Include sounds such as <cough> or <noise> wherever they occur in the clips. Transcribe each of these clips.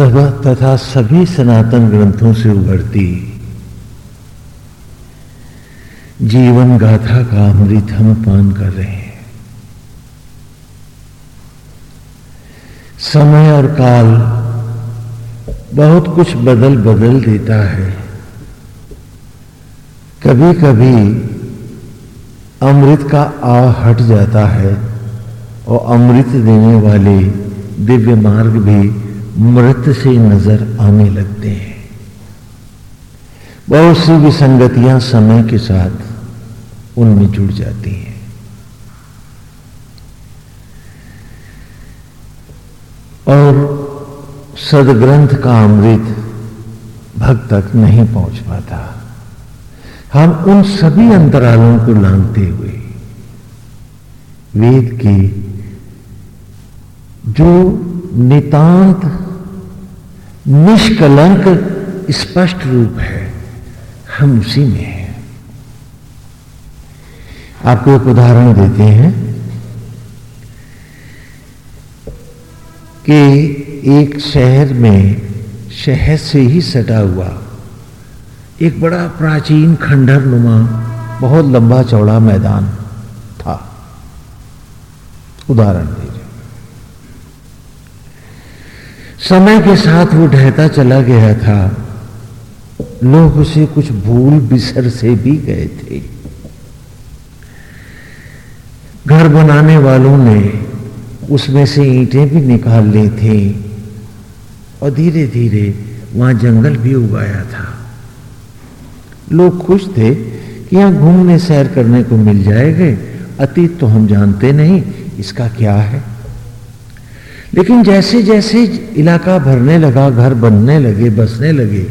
तथा सभी सनातन ग्रंथों से उभरती। जीवन गाथा का अमृत हम पान कर रहे हैं। समय और काल बहुत कुछ बदल बदल देता है। कभी कभी अमृत का आ हट जाता है और अमृत देने वाले दिव्य मार्ग भी मृत से नज़र आने लगते हैं। बहुत सी विसंगतियाँ समय के साथ उनमें जुड़ जाती हैं। और सदग्रंथ का अमृत भक्त तक नहीं पहुँच पाता। हम उन सभी अंतरालों को लांगते हुए वेद की जो नितांत निष्कलंक स्पष्ट रूप है। हम उसी में हैं। आपको एक उदाहरण देते हैं कि एक शहर में शहर से ही सटा हुआ, एक बड़ा प्राचीन खंडर नुमा, बहुत लंबा चौड़ा मैदान था। उदाहरण दीजिए। समय के साथ वो ढहता चला गया था। लोग उसे कुछ भूल बिसर से भी गए थे। घर बनाने वालों ने उसमें से ईंटें भी निकाल ली थी और धीरे धीरे वहाँ जंगल भी उगाया था। लोग खुश थे कि यहाँ घूमने सैर करने को मिल जाएँगे। अतीत तो हम जानते नहीं, इसका क्या है? लेकिन जैसे जैसे इलाका भरने लगा, घर बनने लगे, बसने लगे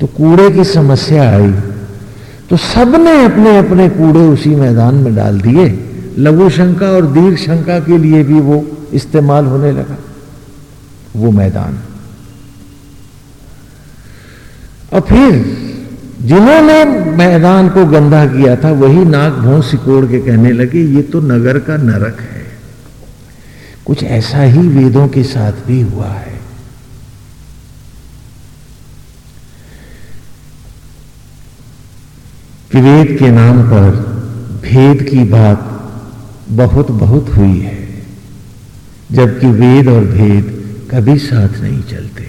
तो कूड़े की समस्या आई। तो सबने अपने अपने कूड़े उसी मैदान में डाल दिए। लघु शंका और दीर्घ शंका के लिए भी वो इस्तेमाल होने लगा, वो मैदान। और फिर जिन्होंने मैदान को गंदा किया था, वही नाक भों सिकोड़ के कहने लगे, ये तो नगर का नरक है। कुछ ऐसा ही वेदों के साथ भी हुआ है। कि वेद के नाम पर भेद की बात बहुत बहुत हुई है, जबकि वेद और भेद कभी साथ नहीं चलते।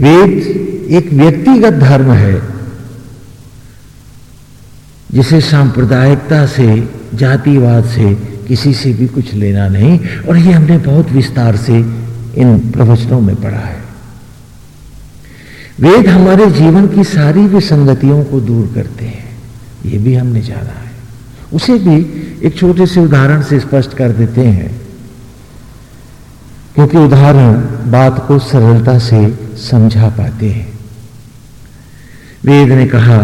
वेद एक व्यक्तिगत धर्म है, जिसे सांप्रदायिकता से, जातिवाद से किसी से भी कुछ लेना नहीं। और ये हमने बहुत विस्तार से इन प्रवचनों में पढ़ा है। वेद हमारे जीवन की सारी विसंगतियों को दूर करते हैं। ये भी हमने जाना है। उसे भी एक छोटे से उदाहरण से स्पष्ट कर देते हैं। क्योंकि उदाहरण बात को सरलता से समझा पाते हैं। वेद ने कहा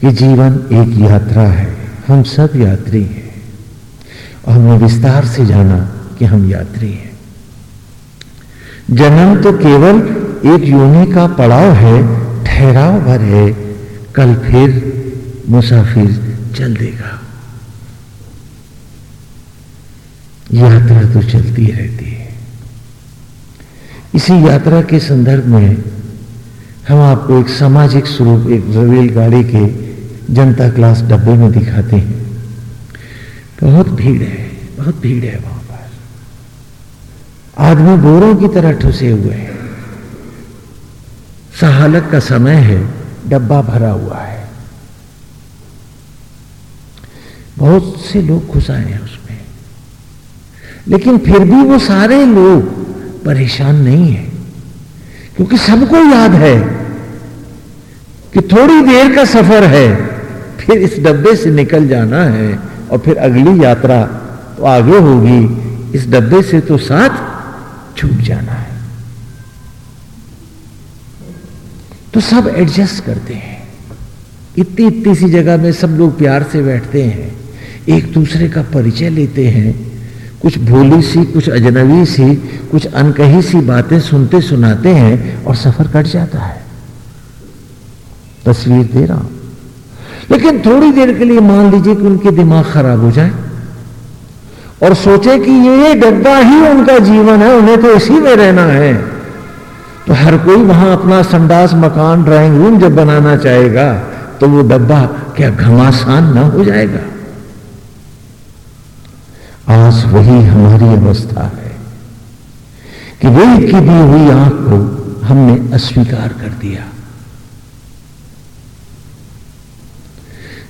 कि जीवन एक यात्रा है। हम सब यात्री हैं। और हमने विस्तार से जाना कि हम यात्री हैं। जन्म तो केवल एक योनि का पड़ाव है, ठहराव भर है। कल फिर मुसाफिर चल देगा। यात्रा तो चलती रहती है। इसी यात्रा के संदर्भ में हम आपको एक सामाजिक स्वरूप, एक रेलगाड़ी के जनता क्लास डब्बे में दिखाते हैं। बहुत भीड़ है, बहुत भीड़ है वहाँ पर। आदमी बोरों की तरह ठुसे हुए हैं। सहालक का समय है, डब्बा भरा हुआ है। बहुत से लोग घुस आए हैं उसमें। लेकिन फिर भी वो सारे लोग परेशान नहीं है, क्योंकि सबको याद है कि थोड़ी देर का सफ़र है, फिर इस डब्बे से निकल जाना है। और फिर अगली यात्रा तो आगे होगी। इस डब्बे से तो साथ छूट जाना है। तो सब एडजस्ट करते हैं। इतनी इतनी सी जगह में सब लोग प्यार से बैठते हैं। एक दूसरे का परिचय लेते हैं। कुछ भोली सी, कुछ अजनबी सी, कुछ अनकही सी बातें सुनते सुनाते हैं और सफ़र कट जाता है। तस्वीर दे रहा हूँ। लेकिन थोड़ी देर के लिए मान लीजिए कि उनके दिमाग खराब हो जाए और सोचे कि ये डब्बा ही उनका जीवन है, उन्हें तो इसी में रहना है। तो हर कोई वहाँ अपना संडास, मकान, ड्राइंग रूम जब बनाना चाहेगा तो वो डब्बा क्या घमासान ना हो जाएगा? आज वही हमारी अवस्था है कि वेद की दी हुई आँख को हमने अस्वीकार कर दिया।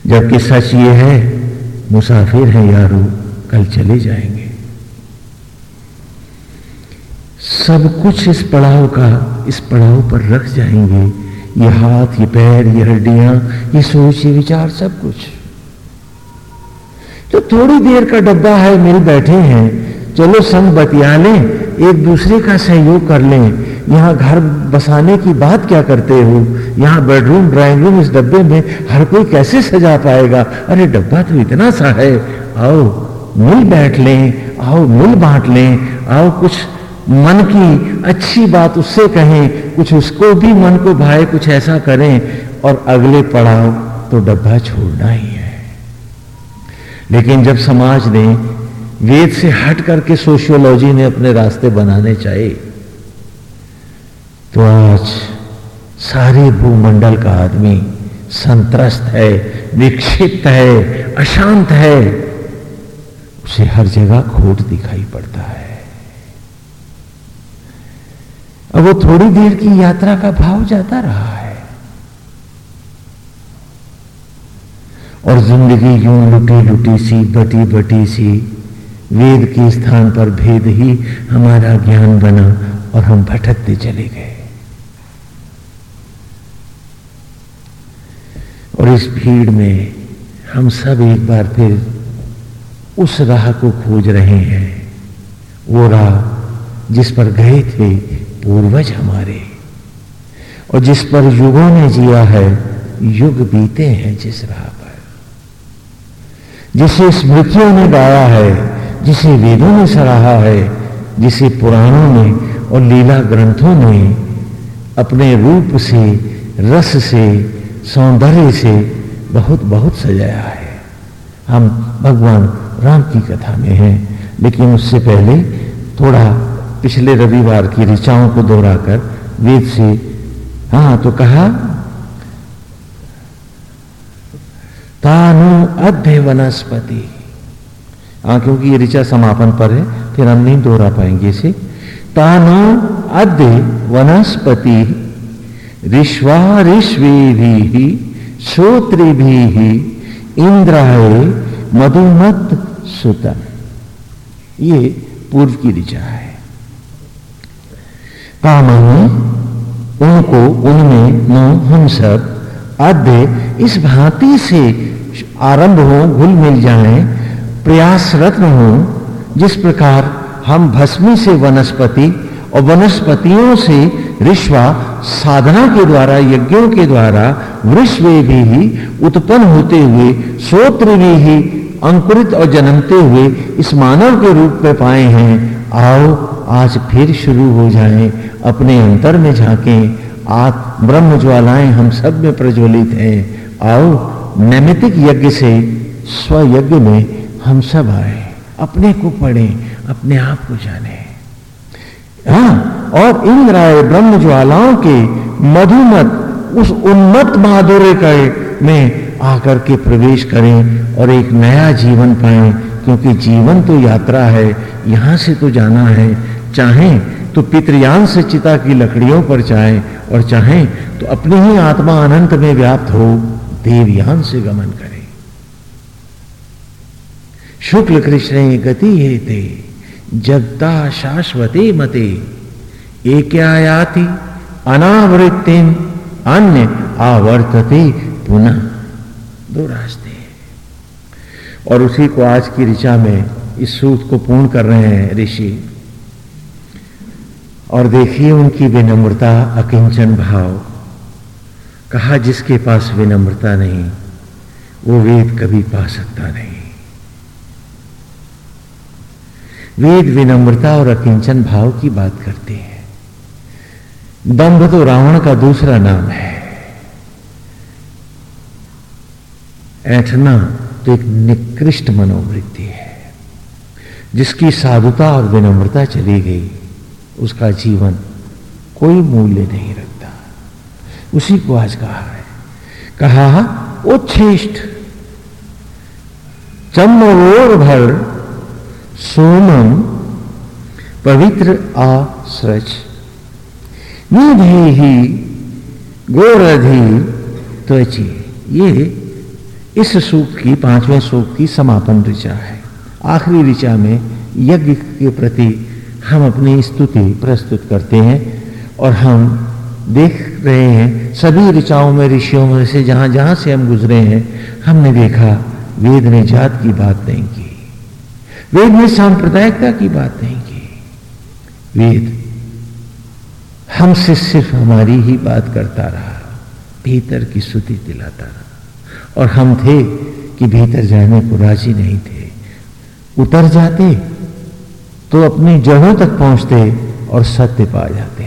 जबकि सच ये है, मुसाफिर हैं यारो, कल चले जाएँगे। सब कुछ इस पड़ाव का, इस पड़ाव पर रख जाएँगे। ये हाथ, ये पैर, ये हड्डियाँ, ये सोच, ये विचार, सब कुछ। तो थोड़ी देर का डब्बा है, मिल बैठे हैं। चलो संग बतिया लें एक दूसरे का सहयोग कर लें। यहाँ घर बसाने की बात क्या करते हो? यहाँ बेडरूम ड्राइंग रूम इस डब्बे में हर कोई कैसे सजा पाएगा? अरे डब्बा तो इतना सा है। आओ, मिल बैठ लें, आओ, मिल बांट लें, आओ, कुछ मन की अच्छी बात उससे कहें, कुछ उसको भी मन को भाए, कुछ ऐसा करें, और अगले पड़ाव तो डब्बा छोड़ना ही है। लेकिन जब समाज ने वेद से हट करके सोशियोलॉजी ने अपने रास्ते बनाने चाहे तो आज सारे भूमंडल का आदमी संतरस्त है, विक्षिप्त है, अशांत है। उसे हर जगह खोट दिखाई पड़ता है। अब वो थोड़ी देर की यात्रा का भाव जाता रहा है। और ज़िंदगी यूँ लुटी लुटी सी बटी बटी सी, वेद के स्थान पर भेद ही हमारा ज्ञान बना और हम भटकते चले गए। और इस भीड़ में हम सब एक बार फिर उस राह को खोज रहे हैं। वो राह जिस पर गए थे पूर्वज हमारे, और जिस पर युगों ने जिया है, युग बीते हैं जिस राह पर। जिसे स्मृतियों ने गाया है, जिसे वेदों ने सराहा है, जिसे पुराणों ने और लीला ग्रंथों ने अपने रूप से, रस से सौंदर्य से बहुत बहुत सजाया है। हम भगवान राम की कथा में हैं, लेकिन उससे पहले थोड़ा पिछले रविवार की ऋचाओं को दोहराकर वेद से हाँ तो कहा, तानु अध्य वनस्पति। हाँ क्योंकि ये ऋचा समापन पर है, फिर हम नहीं दोहरा पाएँगे इसे। तानु अध्य वनस्पति। ऋष्वा ऋष्वी भी इंद्राय मधुमत सुतन ये पूर्व की ऋचा है। कामनी उनको, उनमें नो, हम सब अध्य इस भांति से आरंभ हो, घुल मिल जाए, प्रयासरत हो, जिस प्रकार हम भस्मी से वनस्पति और वनस्पतियों से ऋष्वा साधना के द्वारा, यज्ञों के द्वारा वृष्व भी ही उत्पन्न होते हुए, श्रोत्र भी ही अंकुरित और जन्मते हुए इस मानव के रूप में पाए हैं। आओ, आज फिर शुरू हो जाएँ, अपने अंतर में झांकें। आप ब्रह्म ज्वालाएँ हम सब में प्रज्वलित हैं। आओ, नैमितिक यज्ञ से स्वयज्ञ में हम सब आए। अपने को पढ़ें, अपने आप को जाने। हाँ और इंद्राय ब्रह्म ज्वालाओं के मधुमत उस उन्मत माधुर्य में आकर के प्रवेश करें और एक नया जीवन पाएँ, क्योंकि जीवन तो यात्रा है, यहाँ से तो जाना है। चाहें तो पितृयान से चिता की लकड़ियों पर चाहे और चाहें तो अपनी ही आत्मा अनंत में व्याप्त हो, देवयान से गमन करें। शुक्ल कृष्ण गति हे ते जगता शाश्वते मते। एकायाति अनावृत्ति अन्य आवर्तते पुनः दो रास्ते और उसी को आज की ऋचा में इस सूत को पूर्ण कर रहे हैं, ऋषि। और देखिए उनकी विनम्रता, अकिंचन भाव। कहा जिसके पास विनम्रता नहीं, वो वेद कभी पा सकता नहीं। वेद विनम्रता और अकिंचन भाव की बात करते हैं। दंभ तो रावण का दूसरा नाम है। ऐठना तो एक निकृष्ट मनोवृत्ति है, जिसकी साधुता और विनम्रता चली गई। उसका जीवन कोई मूल्य नहीं रखता। उसी को आज कहा है। कहा, उच्छिष्ट। चमोर भर सोमम पवित्र आसृज निधे ही गोरधि त्वची। ये इस सूक्त की, पाँचवें सूक्त की समापन ऋचा है। आखिरी ऋचा में यज्ञ के प्रति हम अपनी स्तुति प्रस्तुत करते हैं और हम देख रहे हैं, सभी ऋचाओं में, ऋषियों में से जहाँ जहाँ से हम गुजरे हैं, हमने देखा वेद ने जात की बात नहीं की। वेद ने सांप्रदायिकता की बात नहीं की। वेद हमसे सिर्फ़ हमारी ही बात करता रहा, भीतर की स्तुति दिलाता रहा। और हम थे कि भीतर जाने को राज़ी नहीं थे। उतर जाते तो अपनी जड़ों तक पहुँचते और सत्य पा जाते।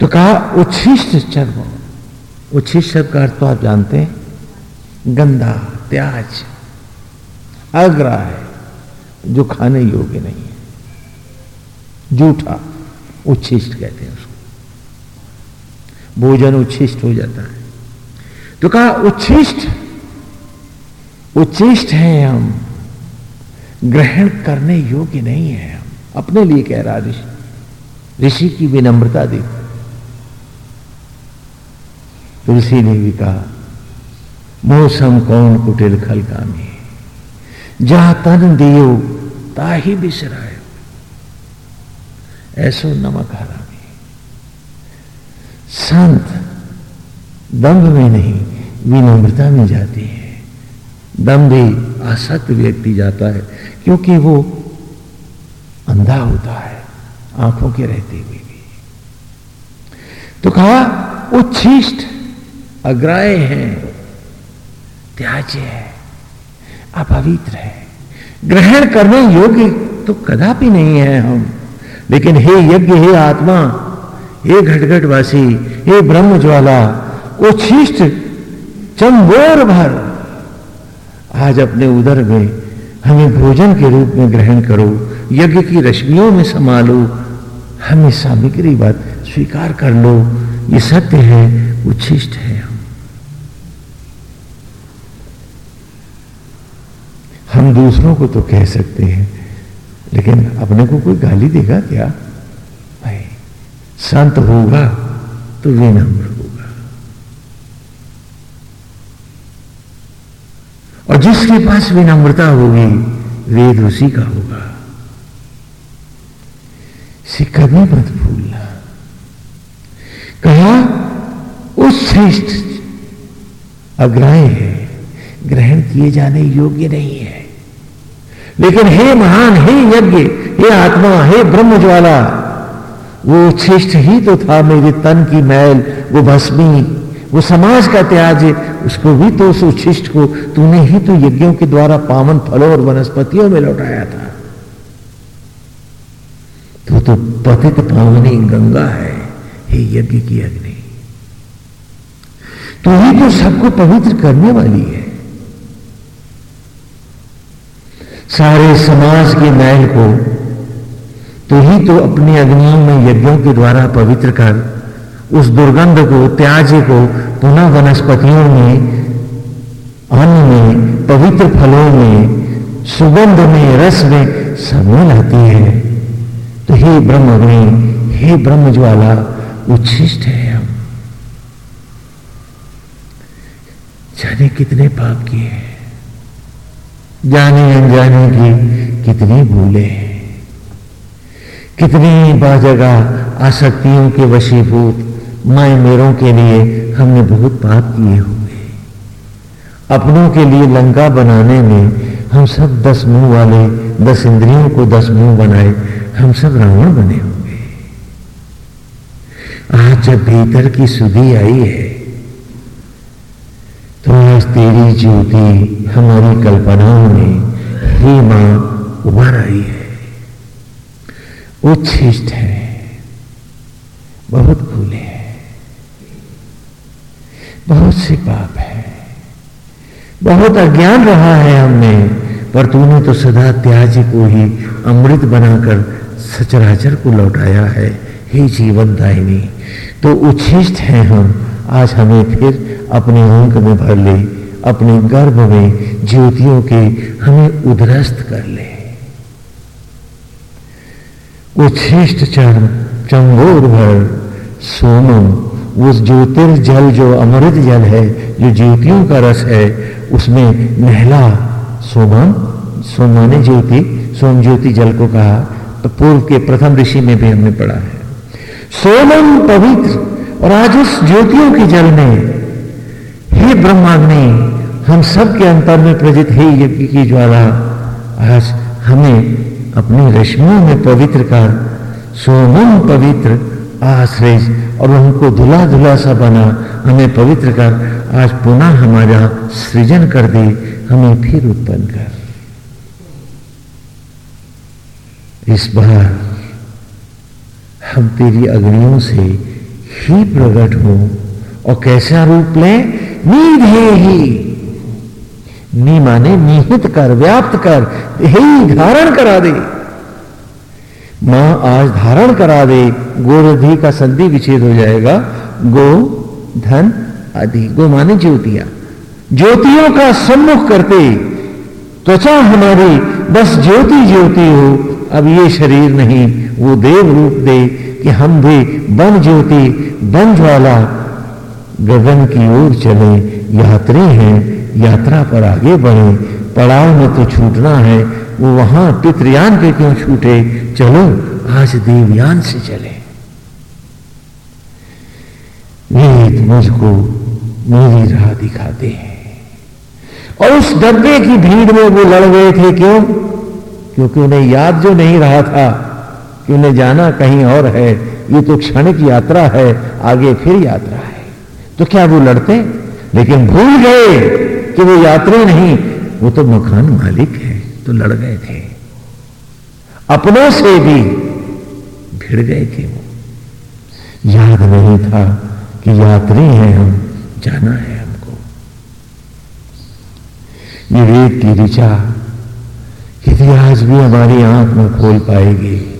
तो कहा, उच्छिष्ट चर्म। उच्छिष्ट शब्द का अर्थ तो आप जानते हैं। गंदा, त्याज अग्राह जो खाने योग्य नहीं है। जूठा, उच्छिष्ट कहते हैं उसको। भोजन उच्छिष्ट हो जाता है। तो कहा, उच्छिष्ट उच्छिष्ट है हम। ग्रहण करने योग्य नहीं है हम। अपने लिए कह रहा ऋषि। ऋषि की विनम्रता देखो। तुलसी ने भी कहा, मौसम कौन कुटिल खल कामी जा तन दियो, ताही बिसरायो ऐसो नमक हरा संत दम्भ में नहीं, विनम्रता में जाती है। दम्भी आसक्त व्यक्ति जाता है, क्योंकि वो अंधा होता है, आँखों के रहते हुए भी। तो कहा, उच्छिष्ट, अग्राय है, त्याज्य है, अपवित्र है। ग्रहण करने योग्य तो कदापि नहीं है हम। लेकिन हे यज्ञ, हे आत्मा, हे घटघटवासी, हे ब्रह्म ज्वाला उच्छिष्ट, चंबोर भर, आज अपने उदर में हमें भोजन के रूप में ग्रहण करो, यज्ञ की रश्मियों में संभालो, हमें सामग्री बात स्वीकार कर लो, ये सत्य है, उच्छिष्ट है हम। हम दूसरों को तो कह सकते हैं लेकिन अपने को कोई गाली देगा क्या? भाई संत होगा तो विनम्र होगा। और जिसके पास विनम्रता होगी, वेद उसी का होगा। इसे कभी मत भूलना। कहा, उस श्रेष्ठ अग्राह है, ग्रहण किए जाने योग्य नहीं है। लेकिन हे महान, हे यज्ञ, हे आत्मा, हे ब्रह्म ज्वाला वो उच्छिष्ट ही तो था मेरे तन की मैल, वो भस्मी, वो समाज का त्याज, उसको भी तो उस उच्छिष्ट को तूने ही तो यज्ञों के द्वारा पावन फलों और वनस्पतियों में लौटाया था। तो तो पतित पावनी गंगा है, हे यज्ञ की अग्नि। तू ही तो सबको पवित्र करने वाली है। सारे समाज के मैल को तो ही तो अपनी अग्नियों में यज्ञों के द्वारा पवित्र कर, उस दुर्गंध को त्याज को पुनः वनस्पतियों में, अन्न में, पवित्र फलों में, सुगंध में, रस में समय लाती है। तो हे ब्रह्म अग्नि, हे ब्रह्म ज्वाला, उच्छिष्ट है हम। जाने कितने पाप किए हैं। जाने अनजाने की कितनी भूले कितनी बाजगह आसक्तियों के वशीभूत, माए मेरों के लिए हमने बहुत पाप किए होंगे अपनों के लिए लंका बनाने में हम सब दस मुँह वाले, दस इंद्रियों को दस मुँह बनाए, हम सब रावण बने होंगे आज जब भीतर की सुधी आई है तो आज तेरी ज्योति हमारी कल्पनाओं में ही माँ उभर आई है। उच्छिष्ट है। बहुत भूले हैं। बहुत से पाप है। बहुत अज्ञान रहा है हमने, पर तूने तो सदा त्याज को ही अमृत बनाकर सचराचर को लौटाया है। हे जीवन दायनी तो उच्छिष्ट हैं हम आज हमें फिर अपने अंक में भर ले, अपने गर्भ में ज्योतियों के हमें उदरस्त कर ले। उच्छिष्ट चर्म चंगोर भर सोमम उस ज्योतिर्जल जो अमृत जल है, जो ज्योतियों का रस है, उसमें नहला, सोमम सोमाने ज्योति, सोम ज्योति जल को कहा तो पूर्व के प्रथम ऋषि में भी हमने पढ़ा है। सोमम पवित्र और आज उस ज्योतियों के जल में, हे ब्रह्माग्नि, हम सब के अंतर में प्रजित है यज्ञ की ज्वाला। आज हमें अपनी रश्मियों में पवित्र कर सोमम पवित्र आश्रय और हमको धुला धुला सा बना, हमें पवित्र कर आज पुनः हमारा सृजन कर दे, हमें फिर उत्पन्न कर। इस बार हम तेरी अग्नियों से ही प्रकट हो और कैसा रूप ले? नीधे ही नी माने निहित कर, व्याप्त कर ही धारण करा दे। माँ आज धारण करा दे गोरधि का संधि विच्छेद हो जाएगा। गो, धन आदि। गो माने ज्योतिया। ज्योतियों का सम्मुख करते, त्वचा हमारी, बस ज्योति ज्योति हो। अब ये शरीर नहीं, वो देव रूप दे। कि हम भी बन ज्योति, बन ज्वाला, गगन की ओर चले। यात्री हैं, यात्रा पर आगे बढ़े। पड़ाव में तो छूटना है, वो वहाँ पितृयान पे क्यों छूटे? चलो, आज देवयान से चले। वेद मुझको मेरी राह दिखाते हैं। और उस डब्बे की भीड़ में वो लड़ गए थे क्यों? क्योंकि उन्हें याद जो नहीं रहा था कि उन्हें जाना कहीं और है। ये तो क्षणिक यात्रा है, आगे फिर यात्रा है। तो क्या वो लड़ते? लेकिन भूल गए कि वो यात्री नहीं, वो तो मकान मालिक है तो लड़ गए थे। अपनों से भी भिड़ गए थे वो। याद नहीं था कि यात्री हैं हम, जाना है हमको। ये वेद की ऋचा यदि आज भी हमारी आँख में खोल पाएगी।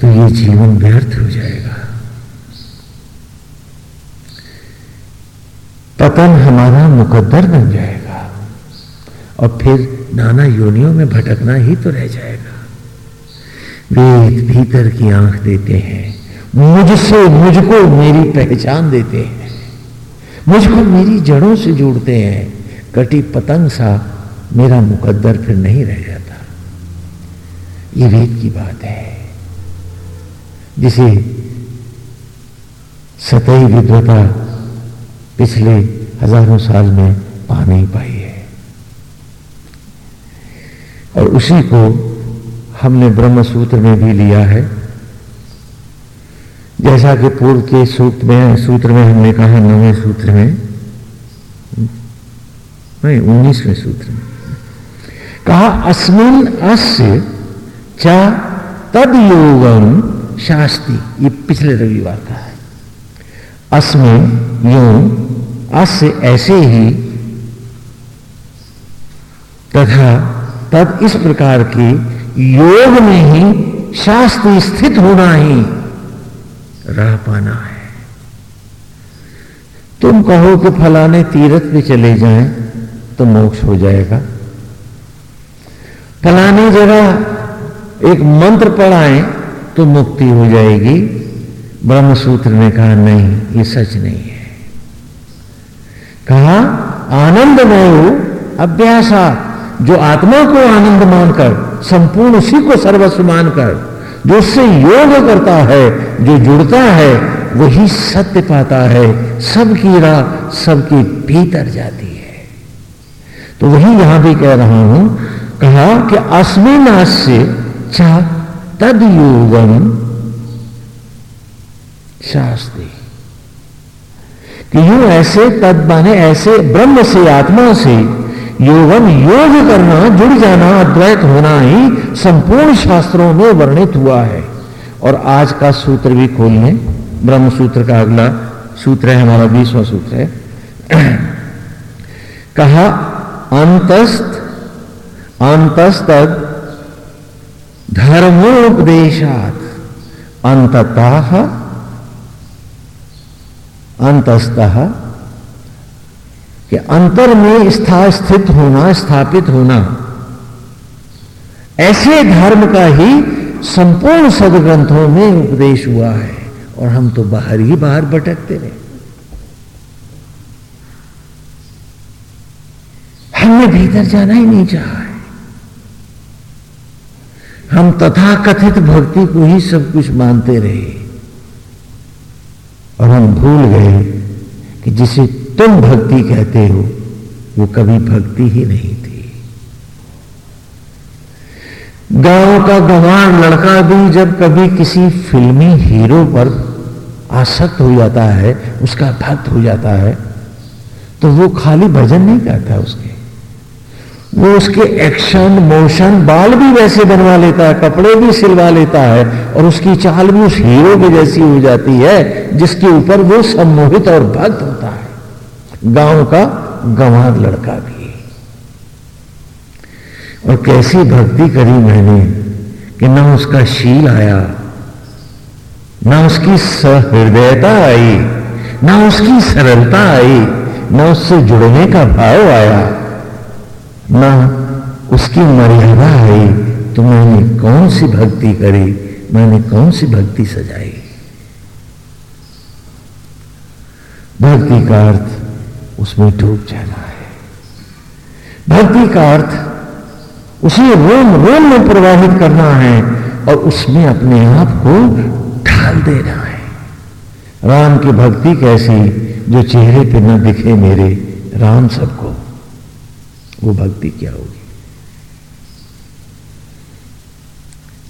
तो ये जीवन व्यर्थ हो जाएगा। पतन हमारा मुकद्दर बन जाएगा और फिर नाना योनियों में भटकना ही तो रह जाएगा। वेद भीतर की आँख देते हैं, मुझसे मुझको मेरी पहचान देते हैं, मुझको मेरी जड़ों से जोड़ते हैं, कटी पतंग सा मेरा मुकद्दर फिर नहीं रह जाता। ये वेद की बात है। जिसे सतही विद्वता पिछले हज़ारों साल में पा नहीं पाई है। और उसी को हमने ब्रह्म सूत्र में भी लिया है। जैसा कि पूर्व के सूत्र में सूत्र में हमने कहा, नवे सूत्र में, नहीं, उन्नीसवें सूत्र में। कहा, अस्मिन अस्य चा तद योगम शास्ति, ये पिछले रविवार का है। अस्मिन यो अस्य ऐसे ही तथा तब इस प्रकार के योग में ही शास्त्र स्थित होना ही रह पाना है। तुम कहो कि फलाने तीर्थ पे चले जाएँ तो मोक्ष हो जाएगा। फलाने जगह एक मंत्र पढ़ाएँ तो मुक्ति हो जाएगी। ब्रह्म सूत्र ने कहा, नहीं, ये सच नहीं है। कहा आनंद आनंदमय अभ्यासा, जो आत्मा को आनंद मानकर, संपूर्ण उसी को सर्वस्व मानकर, जो उससे योग करता है, जो जुड़ता है, वही सत्य पाता है। सबकी राह सबके भीतर जाती है। तो वही यहाँ भी कह रहा हूँ, कहा कि अस्मिनाश से चाह तद योगम शास्त्री कि यूँ ऐसे तद माने ऐसे ब्रह्म से, आत्मा से, योगम योग करना, जुड़ जाना, अद्वैत होना ही संपूर्ण शास्त्रों में वर्णित हुआ है। और आज का सूत्र भी खोल लें ब्रह्म सूत्र का अगला सूत्र है, हमारा बीसवा सूत्र है। <clears throat> कहा अंतस्त अंतस्त धर्मोपदेशात। अंततः अंतस्तः कि अंतर में स्था, स्थित होना, स्थापित होना। ऐसे धर्म का ही संपूर्ण सदग्रंथों में उपदेश हुआ है, और हम तो बाहर ही बाहर भटकते रहे हमने भीतर जाना ही नहीं चाहा। हम तथा कथित भक्ति को ही सब कुछ मानते रहे। और हम भूल गए कि जिसे तुम भक्ति कहते हो, वो कभी भक्ति ही नहीं थी। गाँव का गंवार लड़का भी जब कभी किसी फिल्मी हीरो पर आसक्त हो जाता है, उसका भक्त हो जाता है तो वो खाली भजन नहीं करता उसके। वो उसके एक्शन मोशन बाल भी वैसे बनवा लेता है, कपड़े भी सिलवा लेता है, और उसकी चाल भी उस हीरो की जैसी हो जाती है, जिसके ऊपर वो सम्मोहित और भक्त होता है। गाँव का गंवार लड़का भी। और कैसी भक्ति करी मैंने कि ना उसका शील आया, ना उसकी सहृदयता आई, ना उसकी सरलता आई, ना उससे जुड़ने का भाव आया। ना उसकी मर्यादा आई तो मैंने कौन सी भक्ति करी? मैंने कौन सी भक्ति सजाई? भक्ति का अर्थ, उसमें डूब जाना है। भक्ति का अर्थ, उसे रोम रोम में प्रवाहित करना है और उसमें अपने आप को ढाल देना है। राम की भक्ति कैसी, जो चेहरे पे न दिखे मेरे, राम सबको वो भक्ति क्या होगी?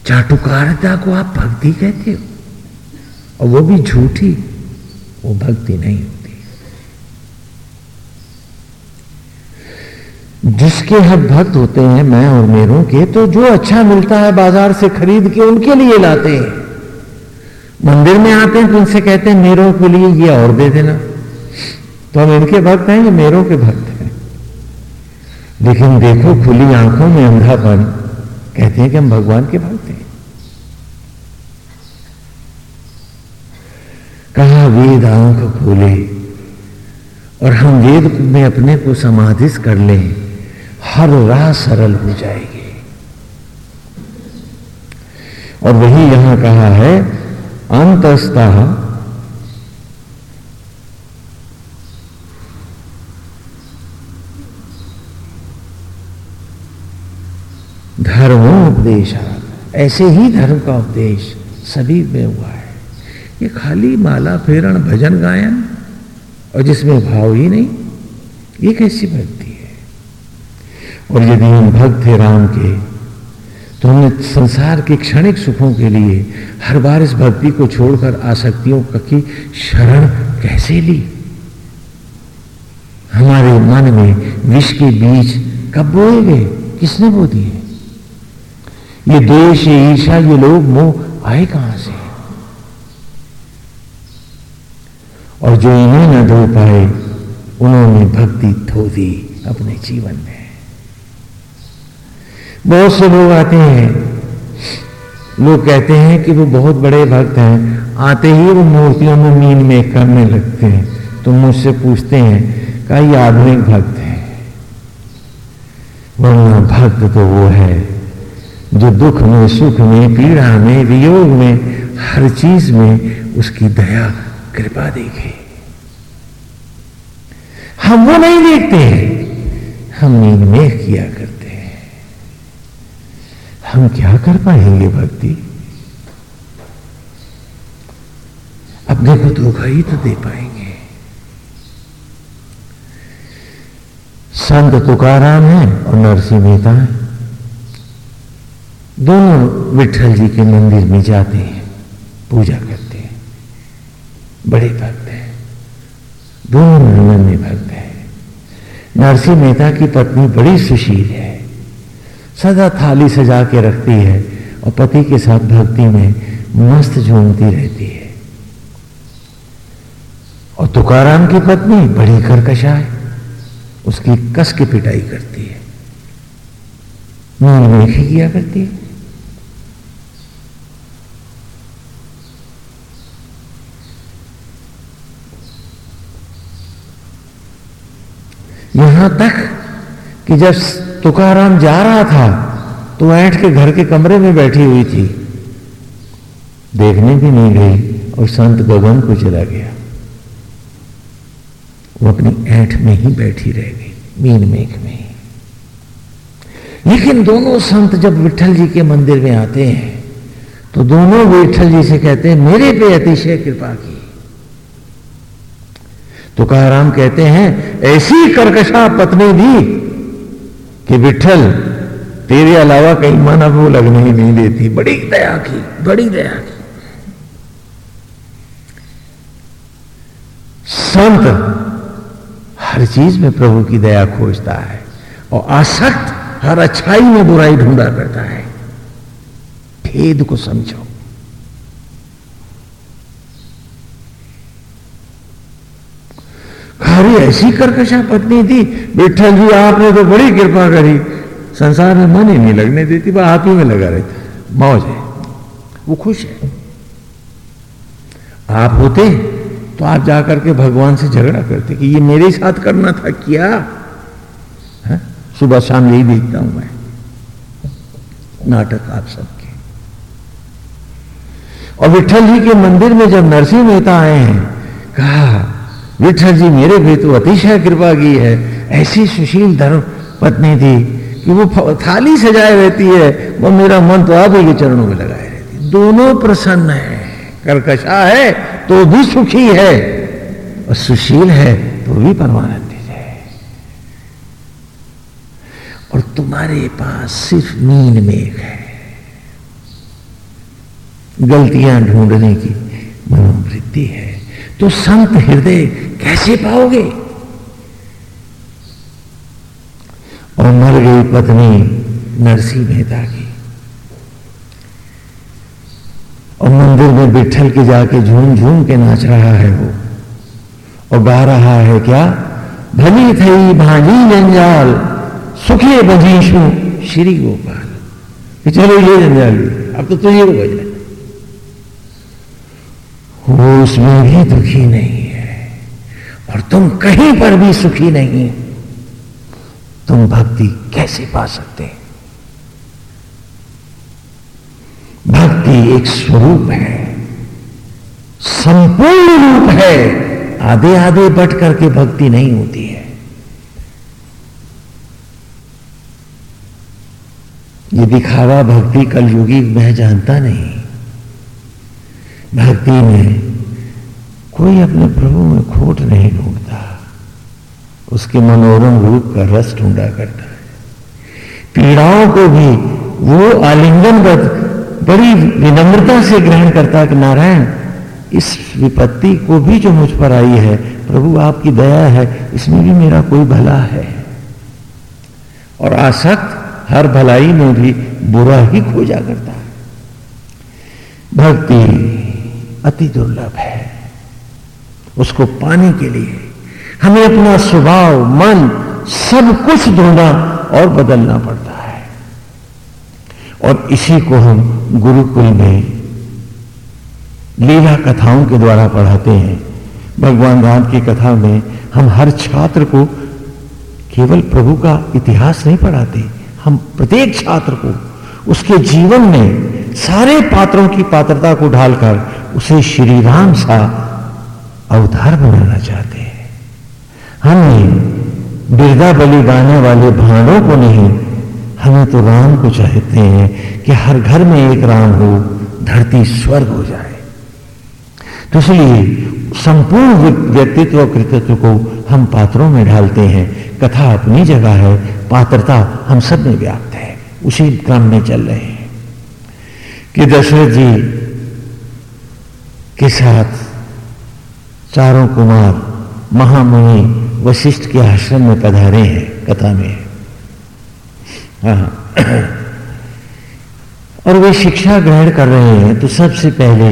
चाटुकारिता को आप भक्ति कहते हो? और वो भी झूठी, वो भक्ति नहीं होती। जिसके हद भक्त होते हैं, मैं और मेरों के तो जो अच्छा मिलता है बाज़ार से खरीद के उनके लिए लाते हैं। मंदिर में आते हैं तो उनसे कहते हैं, मेरों के लिए ये और दे देना। तो हम इनके भक्त हैं या मेरों के भक्त हैं? लेकिन देखो खुली आँखों में अंधापन। कहते हैं कि हम भगवान के भक्त हैं। कहा, वेद आँख खोले और हम वेद में अपने को समाधिस कर लें, हर राह सरल हो जाएगी। और वही यहाँ कहा है अंतस्ता धर्मोपदेश ऐसे ही धर्म का उपदेश सभी में हुआ है। ये खाली माला, फेरण, भजन, गायन और जिसमें भाव ही नहीं, ये कैसी भक्ति है? और यदि हम भक्त थे राम के तो हमने संसार के क्षणिक सुखों के लिए हर बार इस भक्ति को छोड़कर आसक्तियों की शरण कैसे ली? हमारे मन में विष के बीज कब बोए गए? किसने बो दिए? ये देश, ये ईर्षा ये लोग मोह आए कहाँ से? और जो इन्हें न धो पाए, उन्होंने भक्ति धो दी अपने जीवन में। बहुत से लोग आते हैं। लोग कहते हैं कि वो बहुत बड़े भक्त हैं। आते ही वो मूर्तियों में मीन में करने लगते हैं। तो मुझसे पूछते हैं का ये आधुनिक भक्त है? वरना भक्त तो वो है। जो दुख में, सुख में, पीड़ा में, वियोग में, हर चीज़ में उसकी दया, कृपा देखे। हम वो नहीं देखते हैं। हम नींद में किया करते हैं। हम क्या कर पाएँगे भक्ति? अपने को धोखा ही तो दे पाएँगे। संत तुकाराम है और नरसिंह मेहता है। दोनों विठल जी के मंदिर में जाते हैं, पूजा करते हैं, बड़े भक्त हैं, दोनों मन में भक्त हैं। नरसिंह मेहता की पत्नी बड़ी सुशील है, सदा थाली सजा के रखती है और पति के साथ भक्ति में मस्त झूमती रहती है। और तुकाराम की पत्नी बड़ी कर्कशा है, उसकी कस की पिटाई करती है। नील में किया करती है। यहाँ तक कि जब तुकाराम जा रहा था तो ऐठ के घर के कमरे में बैठी हुई थी। देखने भी नहीं गई और संत गगन को चला गया। वो अपनी ऐठ में ही बैठी रह गई, मीन मेघ में लेकिन दोनों संत जब विठल जी के मंदिर में आते हैं तो दोनों विठल जी से कहते हैं, मेरे पे अतिशय कृपा की तुकाराम कहते हैं, ऐसी कर्कशा पत्नी दी कि विठल तेरे अलावा कहीं मन अब वो लगने ही नहीं देती। बड़ी दया की, बड़ी दया की। संत हर चीज़ में प्रभु की दया खोजता है और आसक्त हर अच्छाई में बुराई ढूंढा करता है। भेद को समझो। खारी ऐसी कर्कशा पत्नी थी। विठल जी आपने तो बड़ी कृपा करी। संसार में मन ही नहीं लगने देती, वह आप ही में लगा रहता मौज है। वो खुश है। आप होते तो आप जाकर के भगवान से झगड़ा करते कि ये मेरे साथ करना था क्या? है? सुबह शाम यही देखता हूँ मैं। नाटक आप सबके। और विठल जी के मंदिर में जब नरसिंह मेहता आए हैं, कहा विठल जी, मेरे भी तो अतिशय कृपा की है। ऐसी सुशील धर्म पत्नी थी कि वो थाली सजाए रहती है। वो मेरा मन तो आप ही के चरणों में लगाए रहती दोनों प्रसन्न है। कर्कशा है तो भी सुखी है। और सुशील है तो भी परमानंदित है और तुम्हारे पास सिर्फ़ मीन मेघ है। गलतियाँ ढूँढने की मनोवृत्ति है। तो संत हृदय कैसे पाओगे? और मर गई पत्नी नरसिंह मेहता की। और मंदिर में बिठल के जाके झूम झूम के नाच रहा है वो। और गा रहा है क्या? भली थई भाजी जंजाल, सुखे बजीशु श्री गोपाल। चलो ये जंजाल, अब तो तुझे को बज वो उसमें भी दुखी नहीं है। और तुम कहीं पर भी सुखी नहीं। तुम भक्ति कैसे पा सकते भक्ति एक स्वरूप है। संपूर्ण रूप है। आधे आधे बट करके भक्ति नहीं होती है। ये दिखावा भक्ति कलयुगी मैं जानता नहीं। भक्ति में कोई अपने प्रभु में खोट नहीं ढूंढता। उसके मनोरम रूप का रस ढूंढा करता है। पीड़ाओं को भी वो आलिंगन बड़ी विनम्रता से ग्रहण करता कि नारायण, इस विपत्ति को भी जो मुझ पर आई है, प्रभु आपकी दया है, इसमें भी मेरा कोई भला है। और आसक्त हर भलाई में भी बुरा ही खोजा करता है। भक्ति अति दुर्लभ है। उसको पाने के लिए हमें अपना स्वभाव, मन, सब कुछ ढूंढना और बदलना पड़ता है। और इसी को हम गुरुकुल में लीला कथाओं के द्वारा पढ़ाते हैं। भगवान राम की कथा में हम हर छात्र को केवल प्रभु का इतिहास नहीं पढ़ाते, हम प्रत्येक छात्र को उसके जीवन में सारे पात्रों की पात्रता को ढालकर उसे श्री राम सा अवतार बनाना चाहते हैं। हमें बिरदा बलि गाने वाले भांडों को नहीं, हमें तो राम को चाहते हैं कि हर घर में एक राम हो, धरती स्वर्ग हो जाए। तो इसलिए संपूर्ण व्यक्तित्व और कृतित्व को हम पात्रों में ढालते हैं। कथा अपनी जगह है, पात्रता हम सब में व्याप्त है। उसी क्रम में चल रहे हैं। कि दशरथ जी के साथ चारों कुमार महामुनि वशिष्ठ के आश्रम में पधारे हैं, कथा में। हाँ। और वे शिक्षा ग्रहण कर रहे हैं तो सबसे पहले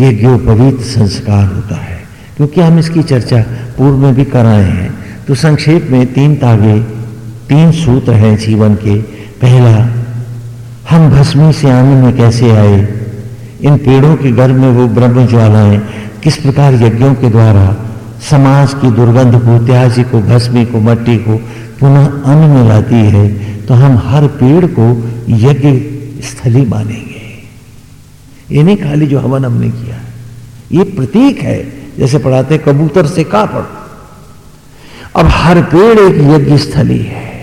यज्ञोपवीत संस्कार होता है, क्योंकि हम इसकी चर्चा पूर्व में भी कर कराए हैं। तो संक्षेप में तीन तागे, तीन सूत्र हैं जीवन के। पहला हम भस्मी से आनंद में कैसे आए? इन पेड़ों के गर्भ में वो ब्रह्म ज्वालाएँ। किस प्रकार यज्ञों के द्वारा समाज की दुर्गंध को त्याजी को, भस्मी को, मट्टी को पुनः अन्न में लाती है तो हम हर पेड़ को यज्ञ स्थली मानेंगे। ये नहीं खाली जो हवन हमने किया ये प्रतीक है। जैसे पढ़ाते कबूतर से कापड़। अब हर पेड़ एक यज्ञ स्थली है।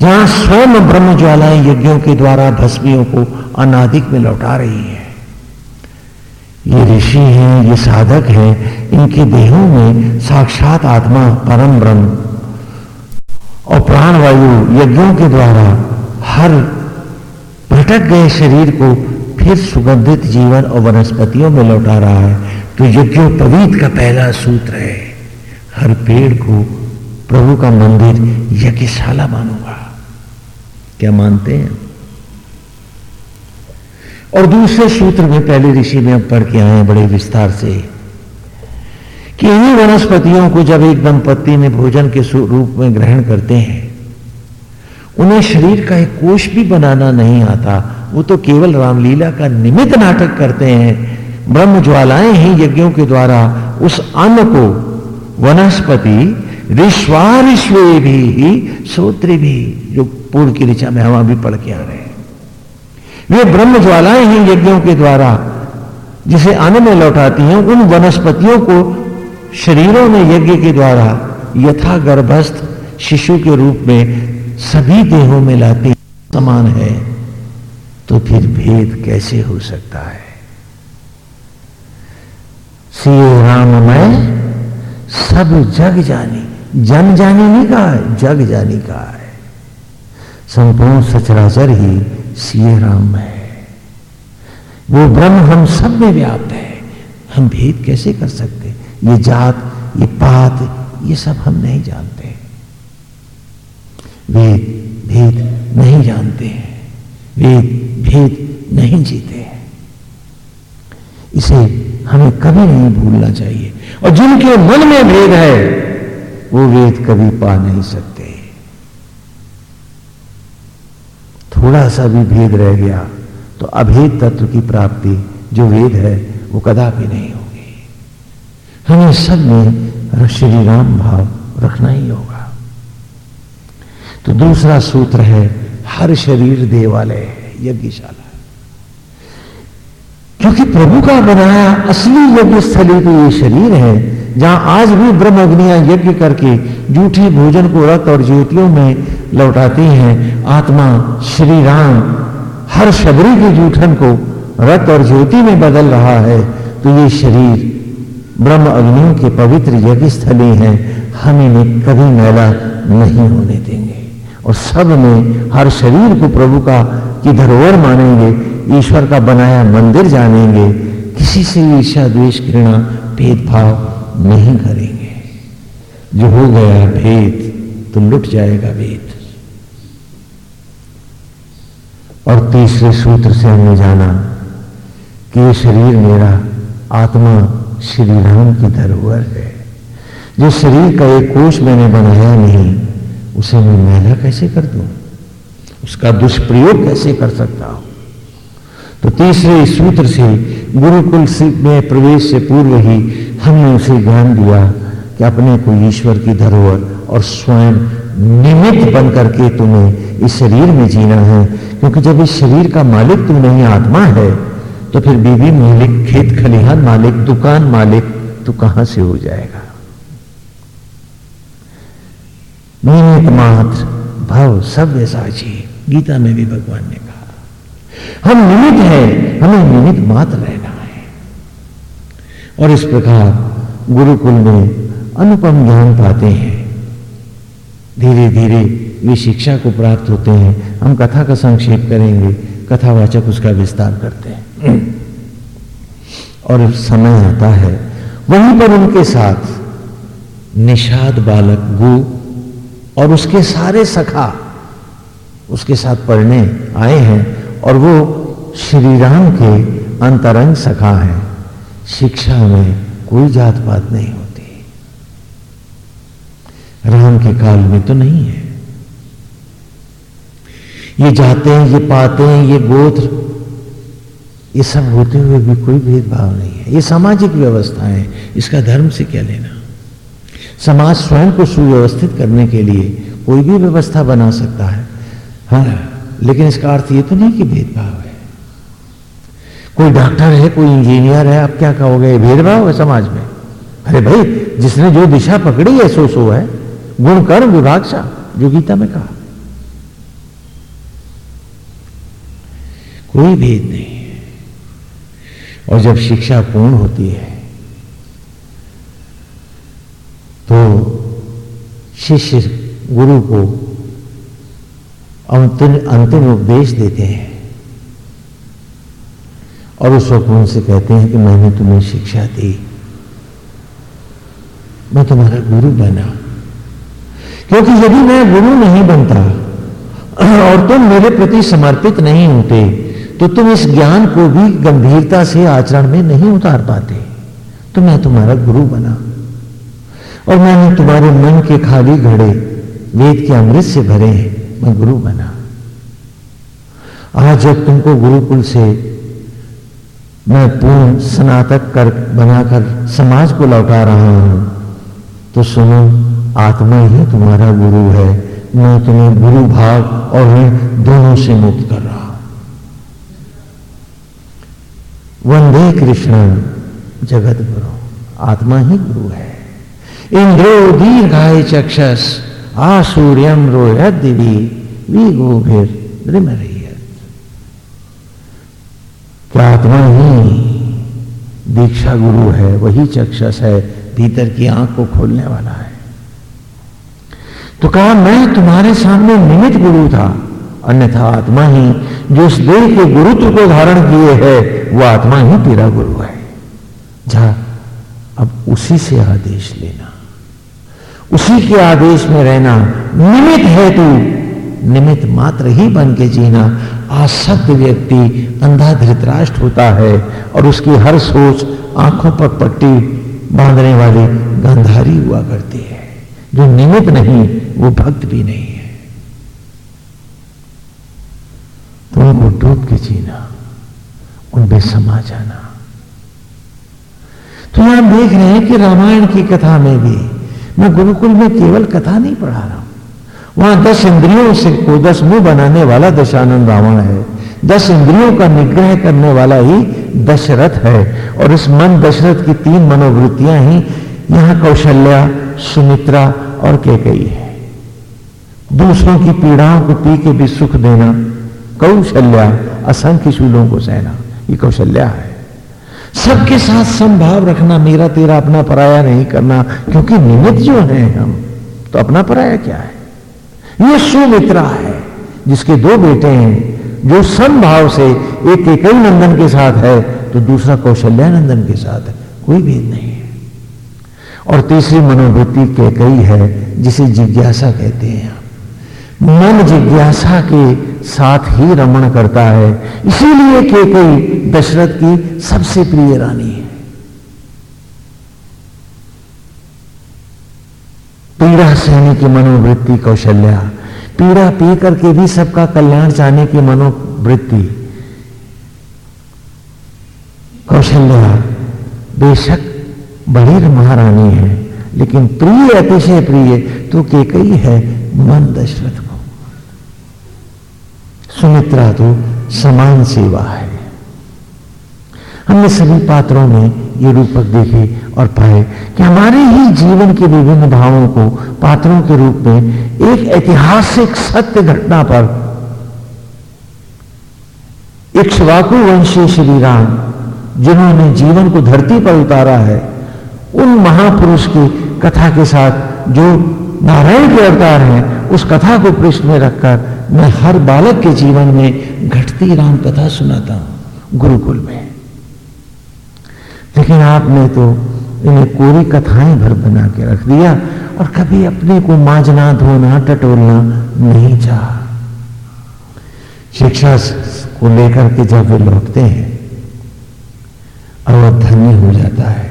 जहाँ स्वयं ब्रह्म ज्वालाएँ यज्ञों के द्वारा भस्मियों को अनाधिक में लौटा रही है। ये ऋषि हैं, ये साधक हैं, इनके देहों में साक्षात आत्मा परम ब्रह्म और प्राणवायु यज्ञों के द्वारा हर भटक गए शरीर को फिर सुगंधित जीवन और वनस्पतियों में लौटा रहा है। तो यज्ञोपवीत का पहला सूत्र है, हर पेड़ को प्रभु का मंदिर यज्ञशाला मानूँगा। क्या मानते हैं? और दूसरे सूत्र में पहले ऋषि में हम पढ़ के आए हैं बड़े विस्तार से कि इन्हीं वनस्पतियों को जब एक दंपत्ति में भोजन के रूप में ग्रहण करते हैं, उन्हें शरीर का एक कोष भी बनाना नहीं आता। वो तो केवल रामलीला का निमित्त नाटक करते हैं। ब्रह्म ज्वालाएँ ही यज्ञों के द्वारा। उस अन्न को वनस्पति ऋष्वारिश्वे भी श्रोत्र भी, जो पूर्व की ऋचा में हवा भी पड़ के आ रहे हैं। वे ब्रह्म ज्वालाएँ ही यज्ञों के द्वारा, जिसे अन्न में लौटाती हैं, उन वनस्पतियों को शरीरों में यज्ञ के द्वारा यथा गर्भस्थ शिशु के रूप में सभी देहों में लाती समान है तो फिर भेद कैसे हो सकता है? सीए राममय सब जग जानी, जन जानी नहीं कहा जग जानी कहा है संपूर्ण सचराचर ही सीए राम है। वो ब्रह्म हम सब में व्याप्त है। हम भेद कैसे कर सकते? ये जात, ये पात, ये सब हम नहीं जानते। वेद भेद नहीं जानते हैं। वेद भेद नहीं जीते हैं। इसे हमें कभी नहीं भूलना चाहिए। और जिनके मन में भेद है, वो वेद कभी पा नहीं सकते। थोड़ा सा भी भेद रह गया तो अभेद तत्व की प्राप्ति जो वेद है, वो कदापि नहीं होगी। हमें सब में श्री राम भाव रखना ही होगा। तो दूसरा सूत्र है, हर शरीर देवालय यज्ञशाला। क्योंकि प्रभु का बनाया असली यज्ञ स्थली तो ये शरीर है, जहाँ आज भी ब्रह्म अग्निया यज्ञ करके, जूठे भोजन को रक्त और ज्योतियों में लौटाती हैं। आत्मा श्री राम हर शबरी के जूठन को रक्त और ज्योति में बदल रहा है। तो ये शरीर ब्रह्म अग्नियों के पवित्र यज्ञ स्थली है। हम इन्हें कभी मैला नहीं होने देंगे। और सब में हर शरीर को प्रभु का की धरोहर मानेंगे, ईश्वर का बनाया मंदिर जानेंगे। किसी से ईर्षा द्वेष, घृणा, भेदभाव नहीं करेंगे। जो हो गया भेद तो लुट जाएगा भेद। और तीसरे सूत्र से हमने जाना कि ये शरीर मेरा आत्मा श्री राम की धरोहर है। जो शरीर का एक कोष मैंने बनाया नहीं, उसे मैं मैला कैसे कर दूँ? उसका दुष्प्रयोग कैसे कर सकता हूँ? तो तीसरे सूत्र से गुरुकुल में प्रवेश से पूर्व ही हमने उसे ज्ञान दिया कि अपने को ईश्वर की धरोहर और स्वयं निमित्त बन करके तुम्हें इस शरीर में जीना है। क्योंकि जब इस शरीर का मालिक तू नहीं, आत्मा है तो फिर बीवी मालिक, खेत खलिहान मालिक, दुकान मालिक तू कहाँ से हो जाएगा? निमित मात्र भव सभ्य साची गीता में भी भगवान ने कहा, हम निमित है, हमें निमित मात्र रहना है। और इस प्रकार गुरुकुल में अनुपम ज्ञान पाते हैं। धीरे धीरे वे शिक्षा को प्राप्त होते हैं। हम कथा का संक्षेप करेंगे। कथावाचक उसका विस्तार करते हैं। और समय आता है, वहीं पर उनके साथ निषाद बालक गु और उसके सारे सखा उसके साथ पढ़ने आए हैं और वो श्री राम के अंतरंग सखा हैं। शिक्षा में कोई जात पात नहीं होती। राम के काल में तो नहीं है। ये जाते हैं, ये पाते हैं, ये गोत्र ये सब होते हुए भी कोई भेदभाव नहीं है। ये सामाजिक व्यवस्था है, इसका धर्म से क्या लेना? समाज स्वयं को सुव्यवस्थित करने के लिए कोई भी व्यवस्था बना सकता है। हाँ लेकिन इसका अर्थ ये तो नहीं कि भेदभाव है। कोई डॉक्टर है, कोई इंजीनियर है, आप क्या कहोगे? भेदभाव है समाज में। अरे भाई, जिसने जो दिशा पकड़ी है सो सो है। गुण कर्म विभाग सा, जो गीता में कहा। कोई भेद नहीं और जब शिक्षा पूर्ण होती है तो शिष्य गुरु को अंतिम अंतिम उपदेश देते हैं। और उस वक्त उनसे कहते हैं कि मैंने तुम्हें शिक्षा दी। मैं तुम्हारा गुरु बना। क्योंकि यदि मैं गुरु नहीं बनता और तुम मेरे प्रति समर्पित नहीं होते तो तुम इस ज्ञान को भी गंभीरता से आचरण में नहीं उतार पाते। तो मैं तुम्हारा गुरु बना और मैंने तुम्हारे मन के खाली घड़े, वेद के अमृत से भरे हैं, मैं गुरु बना। आज जब तुमको गुरुकुल से मैं पूर्ण स्नातक कर बनाकर समाज को लौटा रहा हूँ तो सुनो आत्मा ही तुम्हारा गुरु है। मैं तुम्हें गुरु भाव और ऋण दोनों से मुक्त कर रहा हूँ। वंदे कृष्ण जगत गुरु आत्मा ही गुरु है। इंद्रो दीर्घाय चक्षस आसूर्यम रोहत दिवी वी गोभिर क्या आत्मा ही दीक्षा गुरु है, वही चक्षस है, भीतर की आँख को खोलने वाला है। तो कहा, मैं तुम्हारे सामने निमित गुरु था। अन्यथा आत्मा ही जो उस देह के गुरुत्व को धारण किए है, वो आत्मा ही तेरा गुरु है। जा, अब उसी से आदेश लेना। उसी के आदेश में रहना। निमित है तू। निमित मात्र ही बन के जीना। आसक्त व्यक्ति अंधा धृतराष्ट्र होता है और उसकी हर सोच, आँखों पर पट्टी बांधने वाली गांधारी हुआ करती है, जो निमित नहीं वो भक्त भी नहीं है। तो उनको डूब के जीना, उनमें समा जाना। तो यहाँ देख रहे हैं कि रामायण की कथा में भी, मैं गुरुकुल में केवल कथा नहीं पढ़ा रहा हूँ। वहाँ दस इंद्रियों से को दस मुँह बनाने वाला दशानंद रावण है। दस इंद्रियों का निग्रह करने वाला ही दशरथ है। और इस मन दशरथ की तीन मनोवृत्तियाँ ही। यहाँ कौशल्या, सुमित्रा और केकई है। दूसरों की पीड़ाओं को पी के भी सुख देना, कौशल्या, असंख्य शूलों को सहना, ये कौशल्या है। सबके साथ संभाव रखना, मेरा तेरा अपना पराया नहीं करना, क्योंकि निमित जो है हम तो अपना पराया क्या है? ये सुमित्रा है, जिसके दो बेटे हैं, जो समभाव से एक एकई नंदन के साथ है तो दूसरा कौशल्यानंदन के साथ है, कोई भेद नहीं है। और तीसरी मनोवृत्ति के कई है, जिसे जिज्ञासा कहते हैं मन जिज्ञासा के साथ ही रमण करता है। इसीलिए के कई दशरथ की सबसे प्रिय रानी है। पीड़ा सहने की मनोवृत्ति कौशल्या, पीड़ा पी करके भी सबका कल्याण चाहने की मनोवृत्ति। कौशल्या, बेशक बड़ी महारानी है, लेकिन प्रिय, अतिशय प्रिय तो केकई है मन दशरथ को। सुमित्रा तो समान सेवा है। हमने सभी पात्रों में ये रूपक देखे और पाए कि हमारे ही जीवन के विभिन्न भावों को पात्रों के रूप में एक ऐतिहासिक सत्य घटना पर इक्ष्वाकु वंशी श्री राम, जिन्होंने जीवन को धरती पर उतारा है, उन महापुरुष की कथा के साथ जो नारायण के अवतार हैं, उस कथा को पृष्ठ में रखकर मैं हर बालक के जीवन में घटती राम कथा सुनाता हूँ, गुरुकुल में। लेकिन आपने तो इन्हें कोरी कथाएँ भर बना के रख दिया और कभी अपने को माजना धोना, टटोलना नहीं चाह। शिक्षा को लेकर के जब वे लौटते हैं और धन्य हो जाता है।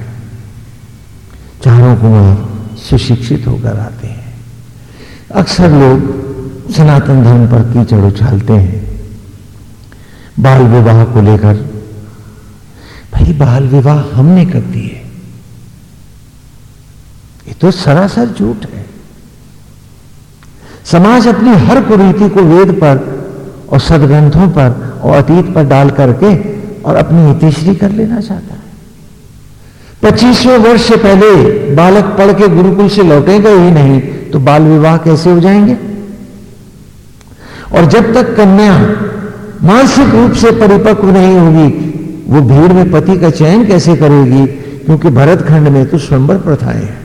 चारों कुमार सुशिक्षित होकर आते हैं। अक्सर लोग सनातन धर्म पर कीचड़ उछालते हैं। बाल विवाह को लेकर। भाई, बाल विवाह हमने कब दिए। ये तो सरासर झूठ है। समाज अपनी हर कुरीति को वेद पर और सदग्रंथों पर और अतीत पर डाल करके और अपनी हितेश्री कर लेना चाहता है। पच्चीसवें वर्ष से पहले बालक पढ़ के गुरुकुल से लौटेगा ही नहीं तो बाल विवाह कैसे हो जाएँगे? और जब तक कन्या मानसिक रूप से परिपक्व नहीं होगी, वो भीड़ में पति का चयन कैसे करेगी? क्योंकि भरत खंड में तो स्वयंवर प्रथाएँ हैं।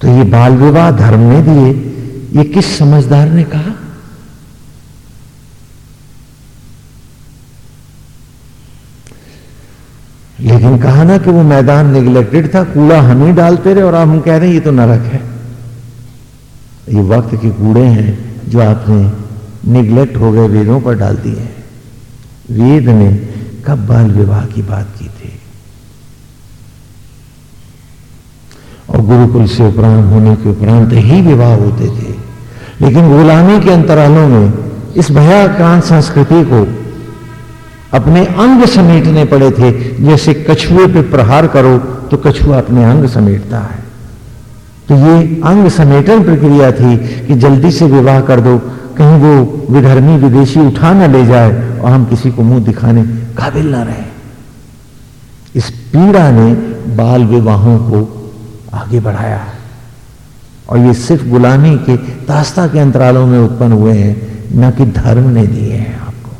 तो ये बाल विवाह धर्म ने दिए ये किस समझदार ने कहा? लेकिन कहा ना कि वो मैदान निगलेक्टेड था, कूड़ा हम ही डालते रहे और आप हम कह रहे हैं, ये तो नरक है। ये वक्त के कूड़े हैं जो आपने निगलेक्ट हो गए, वेदों पर डाल दिए हैं। वेद ने कब बाल विवाह की बात की थी? और गुरुकुल से उपरांत, होने के उपरांत ही विवाह होते थे। लेकिन गुलामी के अंतरालों में इस भयाक्रांत संस्कृति को अपने अंग समेटने पड़े थे। जैसे कछुए पे प्रहार करो तो कछुआ अपने अंग समेटता है। तो ये अंग समेटन प्रक्रिया थी कि जल्दी से विवाह कर दो, कहीं वो विधर्मी विदेशी उठा ना ले जाए और हम किसी को मुँह दिखाने काबिल ना रहे। इस पीड़ा ने बाल विवाहों को आगे बढ़ाया। और ये सिर्फ़ गुलामी के दास्ता के अंतरालों में उत्पन्न हुए हैं, न कि धर्म ने दिए हैं आपको।